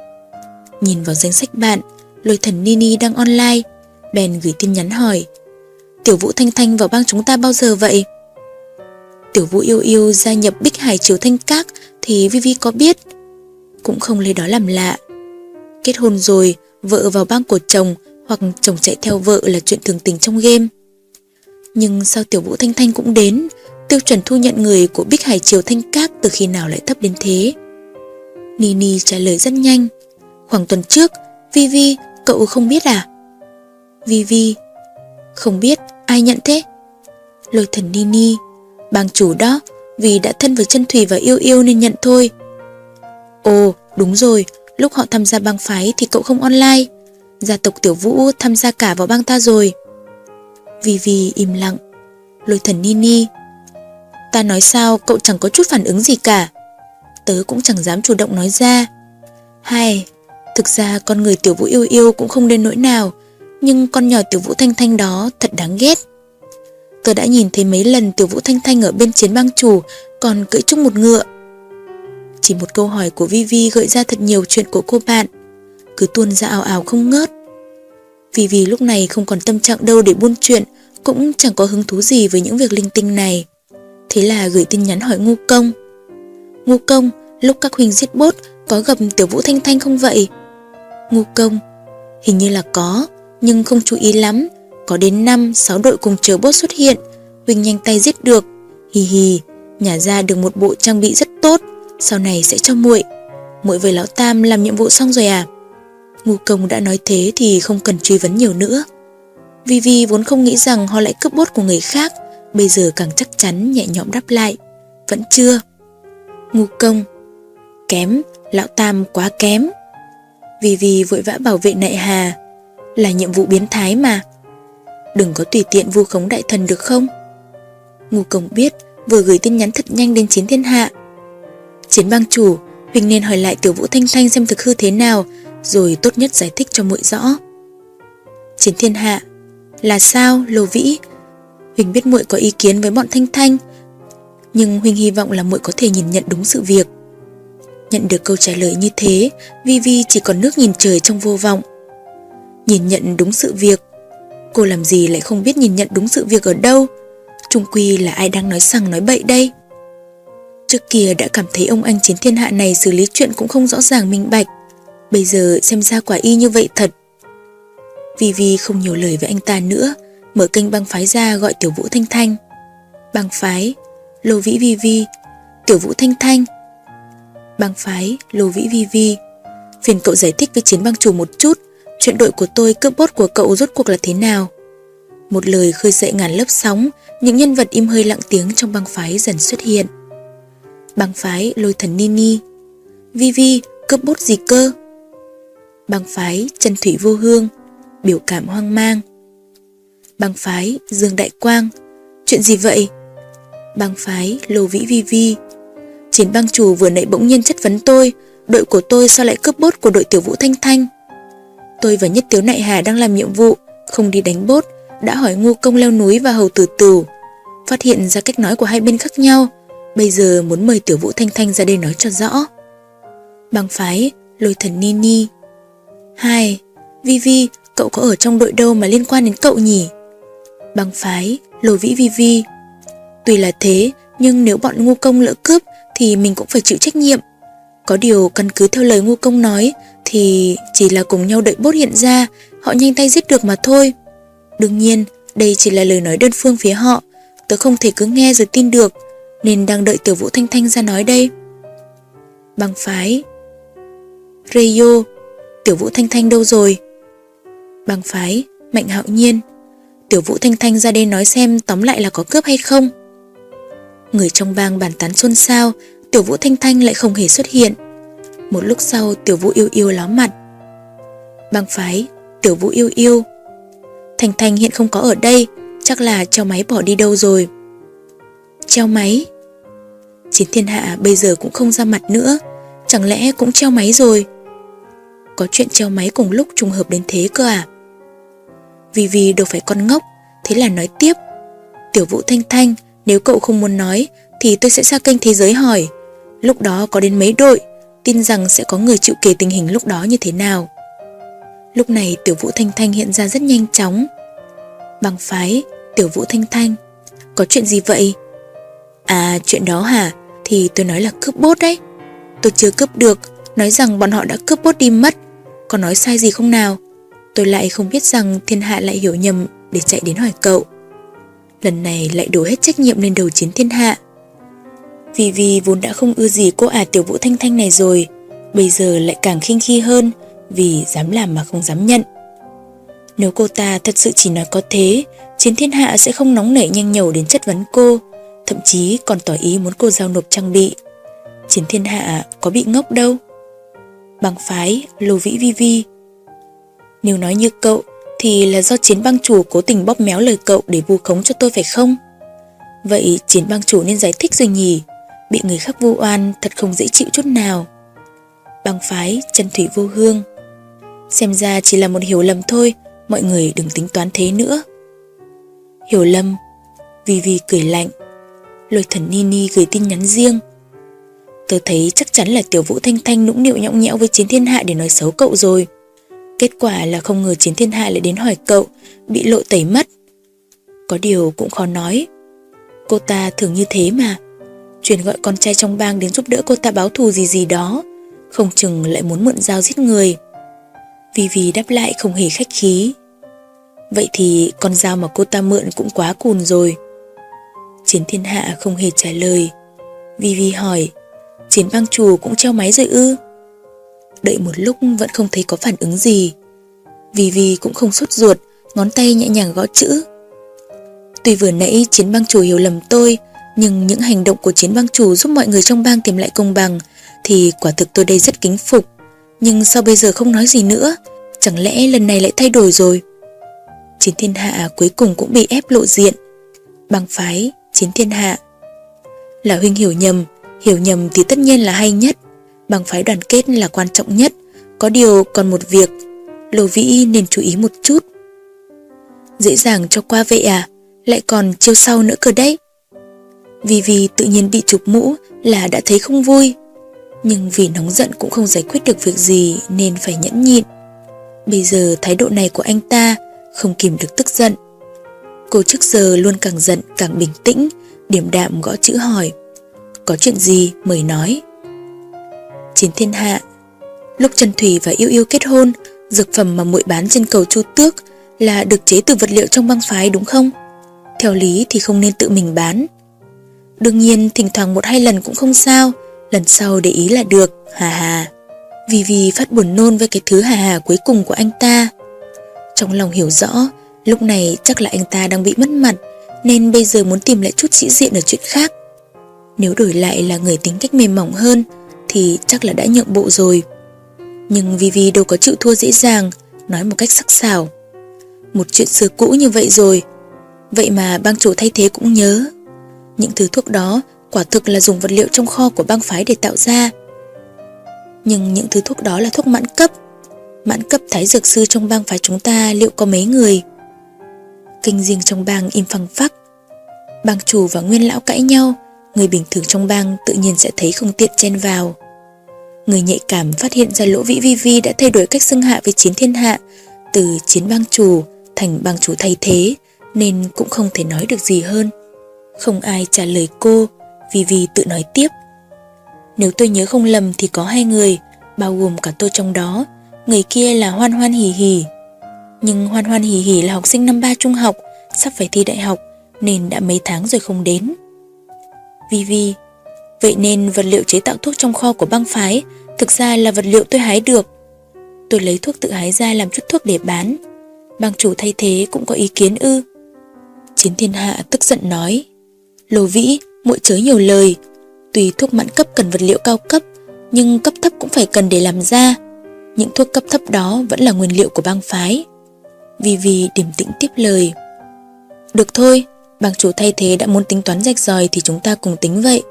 Nhìn vào danh sách bạn, lôi thần Nini đang online, bèn gửi tin nhắn hỏi Tiểu Vũ Thanh Thanh vào bang chúng ta bao giờ vậy? Tiểu Vũ yêu yêu gia nhập Bích Hải Triều Thanh Các thì Vivi có biết, cũng không lấy đó làm lạ. Kết hôn rồi, vợ vào bang của chồng hoặc chồng chạy theo vợ là chuyện thường tình trong game. Nhưng sao Tiểu Vũ Thanh Thanh cũng đến, tiêu chuẩn thu nhận người của Bích Hải Triều Thanh Các từ khi nào lại thấp đến thế? Nini trả lời rất nhanh. Khoảng tuần trước, Vivi, cậu không biết à? Vivi, không biết, ai nhận thế? Lôi thần Nini, bang chủ đó, vì đã thân với chân thủy và yêu yêu nên nhận thôi. Ồ, đúng rồi, lúc họ tham gia bang phái thì cậu không online. Gia tộc Tiểu Vũ tham gia cả vào bang ta rồi. Vivi im lặng. Lôi thần Nini, Ta nói sao, cậu chẳng có chút phản ứng gì cả. Tớ cũng chẳng dám chủ động nói ra. Hay, Thực ra con người tiểu vũ yêu yêu cũng không đến nỗi nào, Nhưng con nhỏ tiểu vũ thanh thanh đó thật đáng ghét. Tớ đã nhìn thấy mấy lần tiểu vũ thanh thanh ở bên chiến bang chủ, Còn cưỡi chung một ngựa. Chỉ một câu hỏi của Vivi gợi ra thật nhiều chuyện của cô bạn. Cứ tuôn ra ảo ảo không ngớt. Vivi lúc này không còn tâm trạng đâu để buôn chuyện, Cũng chẳng có hứng thú gì với những việc linh tinh này. Thế là gửi tin nhắn hỏi ngu công. Ngu công, Lúc các huynh giết bốt, Có gặp tiểu vũ thanh thanh không vậy? Ngu công, Hình như là có, Nhưng không chú ý lắm. Có đến 5-6 đội cùng chờ bốt xuất hiện. Huynh nhanh tay giết được. Hì hì, Nhà ra được một bộ trang bị rất tốt. Sau này sẽ cho muội. Muội với lão tam làm nhiệm vụ xong rồi à? Ngu công đã nói thế thì không cần truy vấn nhiều nữa. Vivi vốn không nghĩ rằng họ lại cướp bốt của người khác. Bây giờ càng chắc chắn nhẹ nhõm đáp lại Vẫn chưa. Ngu công Kém, lão tam quá kém. Vì vì vội vã bảo vệ nại hà Là nhiệm vụ biến thái mà. Đừng có tùy tiện vu khống đại thần được không? Ngu công biết Vừa gửi tin nhắn thật nhanh đến chiến thiên hạ. Chiến bang chủ Huỳnh nên hỏi lại tiểu vũ thanh thanh xem thực hư thế nào Rồi tốt nhất giải thích cho muội rõ. Chiến thiên hạ Là sao Lô Vĩ? Huỳnh biết muội có ý kiến với bọn Thanh Thanh, nhưng Huỳnh hy vọng là muội có thể nhìn nhận đúng sự việc. Nhận được câu trả lời như thế, Vi Vi chỉ còn nước nhìn trời trong vô vọng. Nhìn nhận đúng sự việc, cô làm gì lại không biết nhìn nhận đúng sự việc ở đâu? Trung quy là ai đang nói sằng nói bậy đây? Trước kia đã cảm thấy ông anh chiến thiên hạ này xử lý chuyện cũng không rõ ràng minh bạch. Bây giờ xem ra quả y như vậy thật. Vì Vì không nhiều lời với anh ta nữa, mở kênh băng phái ra gọi Tiểu Vũ Thanh Thanh. Băng phái, Lô Vĩ Vi Vi, Tiểu Vũ Thanh Thanh. Băng phái, Lô Vĩ Vi Vi. Phiền cậu giải thích với chiến băng chủ một chút, chuyện đội của tôi cướp bốt của cậu rốt cuộc là thế nào? Một lời khơi dậy ngàn lớp sóng, những nhân vật im hơi lặng tiếng trong băng phái dần xuất hiện. Băng phái lôi thần Nini Vi Vi cướp bốt gì cơ? Băng phái chân thủy vô hương Biểu cảm hoang mang Băng phái Dương Đại Quang. Chuyện gì vậy? Băng phái Lô Vĩ Vi Vi. Chiến băng chủ vừa nãy bỗng nhiên chất vấn tôi, Đội của tôi sao lại cướp bốt của đội tiểu vũ Thanh Thanh? Tôi và Nhất Tiếu Nại Hà đang làm nhiệm vụ, Không đi đánh bốt, Đã hỏi ngu công leo núi và hầu tử tử Phát hiện ra cách nói của hai bên khác nhau, Bây giờ muốn mời tiểu vũ Thanh Thanh ra đây nói cho rõ. Băng phái Lôi thần Nini Hai, Vi Vi, Cậu có ở trong đội đâu mà liên quan đến cậu nhỉ? Băng phái lồ Vĩ Vi Vi. Tuy là thế, nhưng nếu bọn ngu công lỡ cướp Thì mình cũng phải chịu trách nhiệm. Có điều căn cứ theo lời ngu công nói Thì chỉ là cùng nhau đợi bốt hiện ra, Họ nhanh tay giết được mà thôi. Đương nhiên, đây chỉ là lời nói đơn phương phía họ. Tớ không thể cứ nghe rồi tin được, Nên đang đợi tiểu vũ Thanh Thanh ra nói đây. Băng phái. Rayo Tiểu vũ Thanh Thanh đâu rồi? Băng phái, Mạnh hạo nhiên. Tiểu vũ Thanh Thanh ra đây nói xem tóm lại là có cướp hay không. Người trong bang bàn tán xôn xao, Tiểu vũ Thanh Thanh lại không hề xuất hiện. Một lúc sau, tiểu vũ yêu yêu ló mặt. Bang phái, Tiểu vũ yêu yêu. Thanh Thanh hiện không có ở đây, Chắc là treo máy bỏ đi đâu rồi. Treo máy? Chiến thiên hạ bây giờ cũng không ra mặt nữa, Chẳng lẽ cũng treo máy rồi? Có chuyện treo máy cùng lúc trùng hợp đến thế cơ à? Vì vì đâu phải con ngốc, Thế là nói tiếp. Tiểu vũ thanh thanh, Nếu cậu không muốn nói, Thì tôi sẽ ra kênh thế giới hỏi. Lúc đó có đến mấy đội, Tin rằng sẽ có người chịu kể tình hình lúc đó như thế nào. Lúc này tiểu vũ thanh thanh hiện ra rất nhanh chóng. Bằng phái, Tiểu vũ thanh thanh, Có chuyện gì vậy? À chuyện đó hả? Thì tôi nói là cướp bốt đấy. Tôi chưa cướp được, Nói rằng bọn họ đã cướp bốt đi mất. Có nói sai gì không nào? Tôi lại không biết rằng thiên hạ lại hiểu nhầm Để chạy đến hỏi cậu. Lần này lại đổ hết trách nhiệm lên đầu chiến thiên hạ. Vì vì vốn đã không ưa gì cô ả tiểu vũ thanh thanh này rồi, Bây giờ lại càng khinh khi hơn Vì dám làm mà không dám nhận. Nếu cô ta thật sự chỉ nói có thế, Chiến thiên hạ sẽ không nóng nảy nhanh nhẩu đến chất vấn cô, Thậm chí còn tỏ ý muốn cô giao nộp trang bị. Chiến thiên hạ có bị ngốc đâu? Bằng phái Lô Vĩ Vi Vi nếu nói như cậu, Thì là do chiến băng chủ cố tình bóp méo lời cậu Để vu khống cho tôi phải không? Vậy chiến băng chủ nên giải thích rồi nhỉ? Bị người khác vu oan Thật không dễ chịu chút nào. Băng phái chân thủy vô hương. Xem ra chỉ là một hiểu lầm thôi, Mọi người đừng tính toán thế nữa. Hiểu lầm. Vì vì cười lạnh. Lôi thần Nini gửi tin nhắn riêng. Tớ thấy chắc chắn là tiểu vũ thanh thanh nũng nịu nhõng nhẽo với chiến thiên hạ để nói xấu cậu rồi. Kết quả là không ngờ chiến thiên hạ lại đến hỏi cậu, bị lộ tẩy mất. Có điều cũng khó nói. Cô ta thường như thế mà. Truyền gọi con trai trong bang đến giúp đỡ cô ta báo thù gì gì đó. Không chừng lại muốn mượn dao giết người. Vì vì đáp lại không hề khách khí. Vậy thì con dao mà cô ta mượn cũng quá cùn rồi. Chiến thiên hạ không hề trả lời. Vi Vi hỏi, chiến bang chủ cũng treo máy rồi ư? Đợi một lúc vẫn không thấy có phản ứng gì. Vì Vì cũng không sốt ruột, ngón tay nhẹ nhàng gõ chữ. Tuy vừa nãy chiến bang chủ hiểu lầm tôi, nhưng những hành động của chiến bang chủ giúp mọi người trong bang tìm lại công bằng thì quả thực tôi đây rất kính phục. Nhưng sao bây giờ không nói gì nữa? Chẳng lẽ lần này lại thay đổi rồi? Chiến thiên hạ cuối cùng cũng bị ép lộ diện. Bang phái chiến thiên hạ. Là huynh hiểu nhầm, hiểu nhầm thì tất nhiên là hay nhất, bằng phái đoàn kết là quan trọng nhất, có điều còn một việc, Lô Vĩ nên chú ý một chút. Dễ dàng cho qua vậy à, lại còn chiêu sau nữa cơ đấy. Vì vì tự nhiên bị chụp mũ là đã thấy không vui, nhưng vì nóng giận cũng không giải quyết được việc gì nên phải nhẫn nhịn. Bây giờ thái độ này của anh ta không kìm được tức giận. Cô trước giờ luôn càng giận càng bình tĩnh, điểm đạm gõ chữ hỏi. Có chuyện gì mời nói Chiến thiên hạ. Lúc Trần Thủy và Yêu Yêu kết hôn, Dược phẩm mà muội bán trên cầu Chu Tước Là được chế từ vật liệu trong băng phái đúng không? Theo lý thì không nên tự mình bán. Đương nhiên, thỉnh thoảng một hai lần cũng không sao, Lần sau để ý là được, Hà hà. Vì vì phát buồn nôn với cái thứ hà hà cuối cùng của anh ta. Trong lòng hiểu rõ, Lúc này chắc là anh ta đang bị mất mặt, Nên bây giờ muốn tìm lại chút sĩ diện ở chuyện khác. Nếu đổi lại là người tính cách mềm mỏng hơn thì chắc là đã nhượng bộ rồi. Nhưng Vivi đâu có chịu thua dễ dàng, Nói một cách sắc sảo. Một chuyện xưa cũ như vậy rồi. Vậy mà bang chủ thay thế cũng nhớ. Những thứ thuốc đó quả thực là dùng vật liệu trong kho của bang phái để tạo ra. Nhưng những thứ thuốc đó là thuốc mãn cấp. Mãn cấp thái dược sư trong bang phái chúng ta liệu có mấy người? Kinh riêng trong bang im phăng phắc. Bang chủ và nguyên lão cãi nhau, Người bình thường trong bang tự nhiên sẽ thấy không tiện chen vào. Người nhạy cảm phát hiện ra lỗ vĩ vi vi đã thay đổi cách xưng hạ với chiến thiên hạ Từ chiến bang chủ thành bang chủ thay thế Nên cũng không thể nói được gì hơn. Không ai trả lời cô Vi Vi tự nói tiếp. Nếu tôi nhớ không lầm thì có hai người Bao gồm cả tôi trong đó Người kia là Hoan Hoan Hì Hì nhưng Hoan Hoan Hì Hì là học sinh năm ba trung học, sắp phải thi đại học, nên đã mấy tháng rồi không đến. Vi Vi, vậy nên vật liệu chế tạo thuốc trong kho của băng phái thực ra là vật liệu tôi hái được. Tôi lấy thuốc tự hái ra làm chút thuốc để bán. Bang chủ thay thế cũng có ý kiến ư. Chiến thiên hạ tức giận nói. Lô vĩ, muội chớ nhiều lời. Tùy thuốc mãn cấp cần vật liệu cao cấp, nhưng cấp thấp cũng phải cần để làm ra. Những thuốc cấp thấp đó vẫn là nguyên liệu của bang phái. Vì vì điềm tĩnh tiếp lời Được thôi Bang chủ thay thế đã muốn tính toán rạch ròi Thì chúng ta cùng tính vậy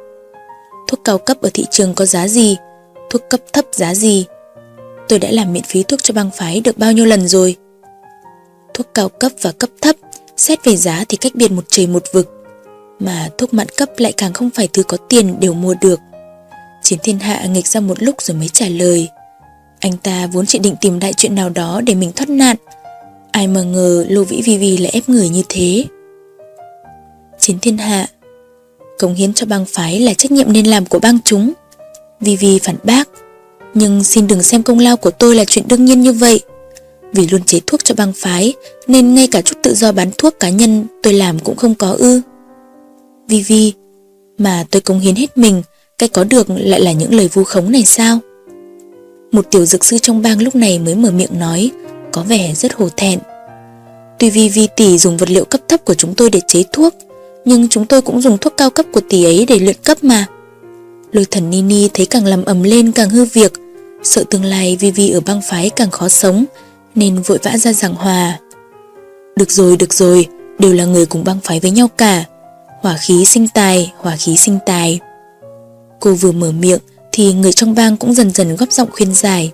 Thuốc cao cấp ở thị trường có giá gì? Thuốc cấp thấp giá gì? Tôi đã làm miễn phí thuốc cho bang phái Được bao nhiêu lần rồi? Thuốc cao cấp và cấp thấp, Xét về giá thì cách biệt một trời một vực. Mà thuốc mặn cấp lại càng không phải thứ có tiền đều mua được. Chiến thiên hạ nghịch ra một lúc rồi mới trả lời. Anh ta vốn chỉ định tìm đại chuyện nào đó để mình thoát nạn. Ai mà ngờ Lô Vĩ Vi Vi lại ép người như thế. Chiến thiên hạ Cống hiến cho bang phái là trách nhiệm nên làm của bang chúng. Vivi phản bác Nhưng xin đừng xem công lao của tôi là chuyện đương nhiên như vậy. Vì luôn chế thuốc cho bang phái Nên ngay cả chút tự do bán thuốc cá nhân tôi làm cũng không có ư. Vivi, Mà tôi cống hiến hết mình Cái có được lại là những lời vu khống này sao? Một tiểu dược sư trong bang lúc này mới mở miệng nói có vẻ rất hồ thẹn. Tuy Vivi tỷ dùng vật liệu cấp thấp của chúng tôi để chế thuốc, nhưng chúng tôi cũng dùng thuốc cao cấp của tỷ ấy để luyện cấp mà. Lôi thần Nini thấy càng làm ầm lên càng hư việc, sợ tương lai vivi ở băng phái càng khó sống, nên vội vã ra giảng hòa. Được rồi, được rồi, đều là người cùng băng phái với nhau cả. Hỏa khí sinh tài, hỏa khí sinh tài. Cô vừa mở miệng thì người trong bang cũng dần dần góp giọng khuyên giải.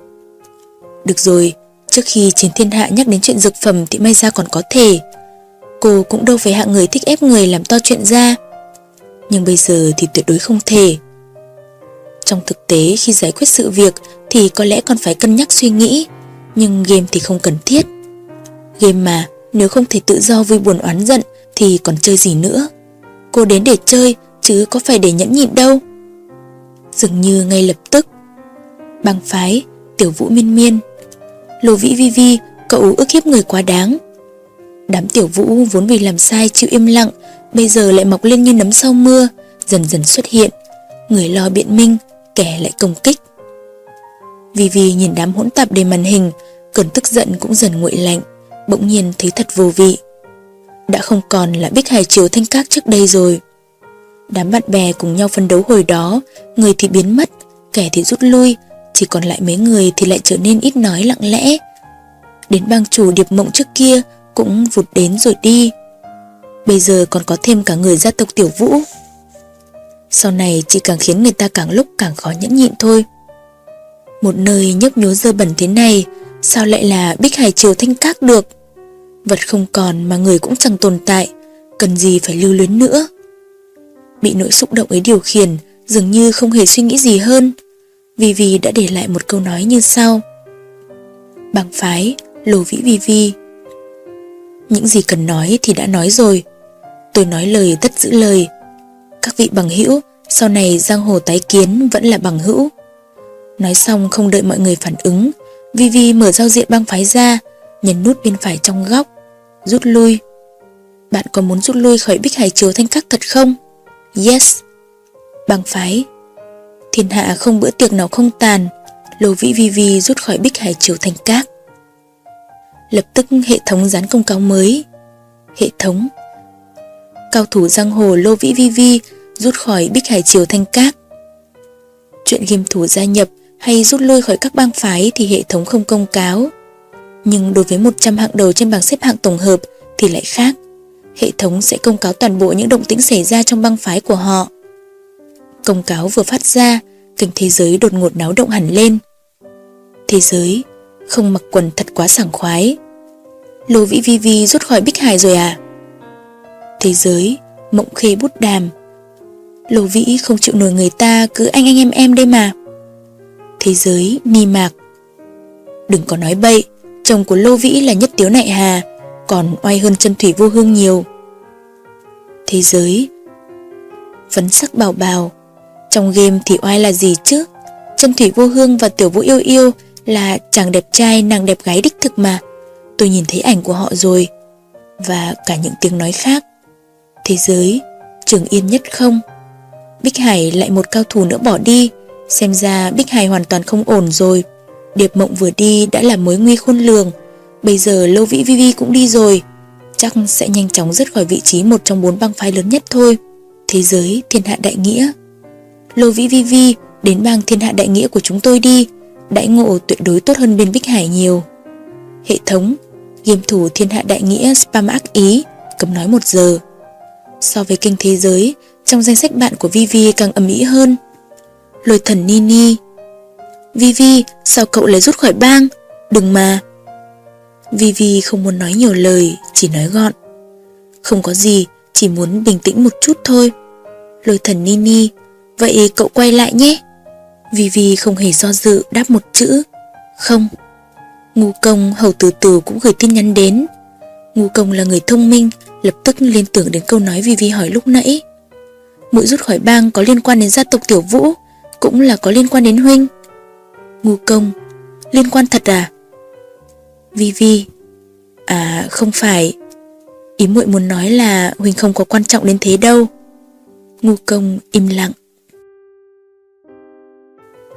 Được rồi, Trước khi chiến thiên hạ nhắc đến chuyện dược phẩm thì may ra còn có thể. Cô cũng đâu phải hạng người thích ép người làm to chuyện ra. Nhưng bây giờ thì tuyệt đối không thể. Trong thực tế khi giải quyết sự việc thì có lẽ còn phải cân nhắc suy nghĩ, nhưng game thì không cần thiết. Game mà, nếu không thể tự do vui buồn oán giận thì còn chơi gì nữa. Cô đến để chơi chứ có phải để nhẫn nhịn đâu. Dường như ngay lập tức. Băng phái, tiểu vũ miên miên Lô Vĩ Vi Vi, cậu ức hiếp người quá đáng. Đám tiểu vũ vốn vì làm sai chịu im lặng, bây giờ lại mọc lên như nấm sau mưa, dần dần xuất hiện. Người lo biện minh, kẻ lại công kích. Vi Vi nhìn đám hỗn tạp đầy màn hình, cơn tức giận cũng dần nguội lạnh, bỗng nhiên thấy thật vô vị. Đã không còn là Bích Hải Triều Thanh Các trước đây rồi. Đám bạn bè cùng nhau phân đấu hồi đó, người thì biến mất, kẻ thì rút lui, chỉ còn lại mấy người thì lại trở nên ít nói lặng lẽ Đến bang chủ điệp mộng trước kia cũng vụt đến rồi đi. Bây giờ còn có thêm cả người gia tộc tiểu vũ. Sau này chỉ càng khiến người ta càng lúc càng khó nhẫn nhịn thôi. Một nơi nhấp nhố dơ bẩn thế này Sao lại là Bích Hải Triều Thanh Các được? Vật không còn mà người cũng chẳng tồn tại Cần gì phải lưu luyến nữa. Bị nỗi xúc động ấy điều khiển Dường như không hề suy nghĩ gì hơn. Vi Vi đã để lại một câu nói như sau. Bằng phái, lồ vĩ Vi Vi những gì cần nói thì đã nói rồi Tôi nói lời tất giữ lời Các vị bằng hữu Sau này giang hồ tái kiến vẫn là bằng hữu. Nói xong không đợi mọi người phản ứng, Vivi mở giao diện băng phái ra, nhấn nút bên phải trong góc, rút lui. Bạn có muốn rút lui khỏi Bích Hải Triều Thanh khắc thật không? Yes. Băng phái. Thiên hạ không bữa tiệc nào không tàn, Lô Vĩ Vivi rút khỏi Bích Hải Triều Thanh Các. Lập tức hệ thống dán công cáo mới. Hệ thống. Cao thủ giang hồ Lô Vĩ Vi Vi rút khỏi Bích Hải Triều Thanh Các. Chuyện game thủ gia nhập hay rút lui khỏi các bang phái thì hệ thống không công cáo. Nhưng đối với 100 hạng đầu trên bảng xếp hạng tổng hợp thì lại khác. Hệ thống sẽ công cáo toàn bộ những động tĩnh xảy ra trong băng phái của họ. Công cáo vừa phát ra, kênh thế giới đột ngột náo động hẳn lên. Thế giới, không mặc quần thật quá sảng khoái. Lô Vĩ Vi Vi rút khỏi Bích Hải rồi à? Thế giới, mộng khê bút đàm. Lô Vĩ không chịu nổi người ta cứ anh anh em em đây mà. Thế giới, ni mạc. Đừng có nói bậy, chồng của Lô Vĩ là nhất tiếu nại hà, còn oai hơn chân thủy vô hương nhiều. Thế giới, phấn sắc bào bào. Trong game thì oai là gì chứ? Chân thủy vô hương và tiểu vũ yêu yêu là chàng đẹp trai nàng đẹp gái đích thực mà. Tôi nhìn thấy ảnh của họ rồi. Và cả những tiếng nói khác. Thế giới, trường yên nhất không? Bích Hải lại một cao thủ nữa bỏ đi. Xem ra Bích Hải hoàn toàn không ổn rồi. Điệp mộng vừa đi đã là mối nguy khôn lường. Bây giờ lô Vĩ Vi Vi cũng đi rồi. Chắc sẽ nhanh chóng rớt khỏi vị trí một trong bốn băng phái lớn nhất thôi. Thế giới, thiên hạ đại nghĩa. Lô Vĩ Vi Vi đến bang thiên hạ đại nghĩa của chúng tôi đi. Đãi ngộ tuyệt đối tốt hơn bên Bích Hải nhiều. Hệ thống, game thủ thiên hạ đại nghĩa spam ác ý, cấm nói một giờ. So với kênh thế giới, trong danh sách bạn của Vivi càng ầm ĩ hơn. Lôi thần Nini Vivi, sao cậu lại rút khỏi bang? Đừng mà. Vivi không muốn nói nhiều lời, chỉ nói gọn. Không có gì, chỉ muốn bình tĩnh một chút thôi. Lôi thần Nini, vậy cậu quay lại nhé. Vivi không hề do dự đáp một chữ. Không. Ngu công hầu từ từ cũng gửi tin nhắn đến. Ngu công là người thông minh, lập tức liên tưởng đến câu nói Vivi hỏi lúc nãy. Mũi rút khỏi bang có liên quan đến gia tộc Tiểu Vũ, cũng là có liên quan đến Huynh. Ngu công, liên quan thật à? Vivi, à không phải, ý muội muốn nói là Huynh không có quan trọng đến thế đâu. Ngu công im lặng.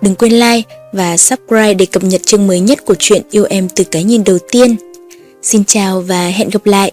Đừng quên like và subscribe để cập nhật chương mới nhất của truyện Yêu Em từ cái nhìn đầu tiên. Xin chào và hẹn gặp lại!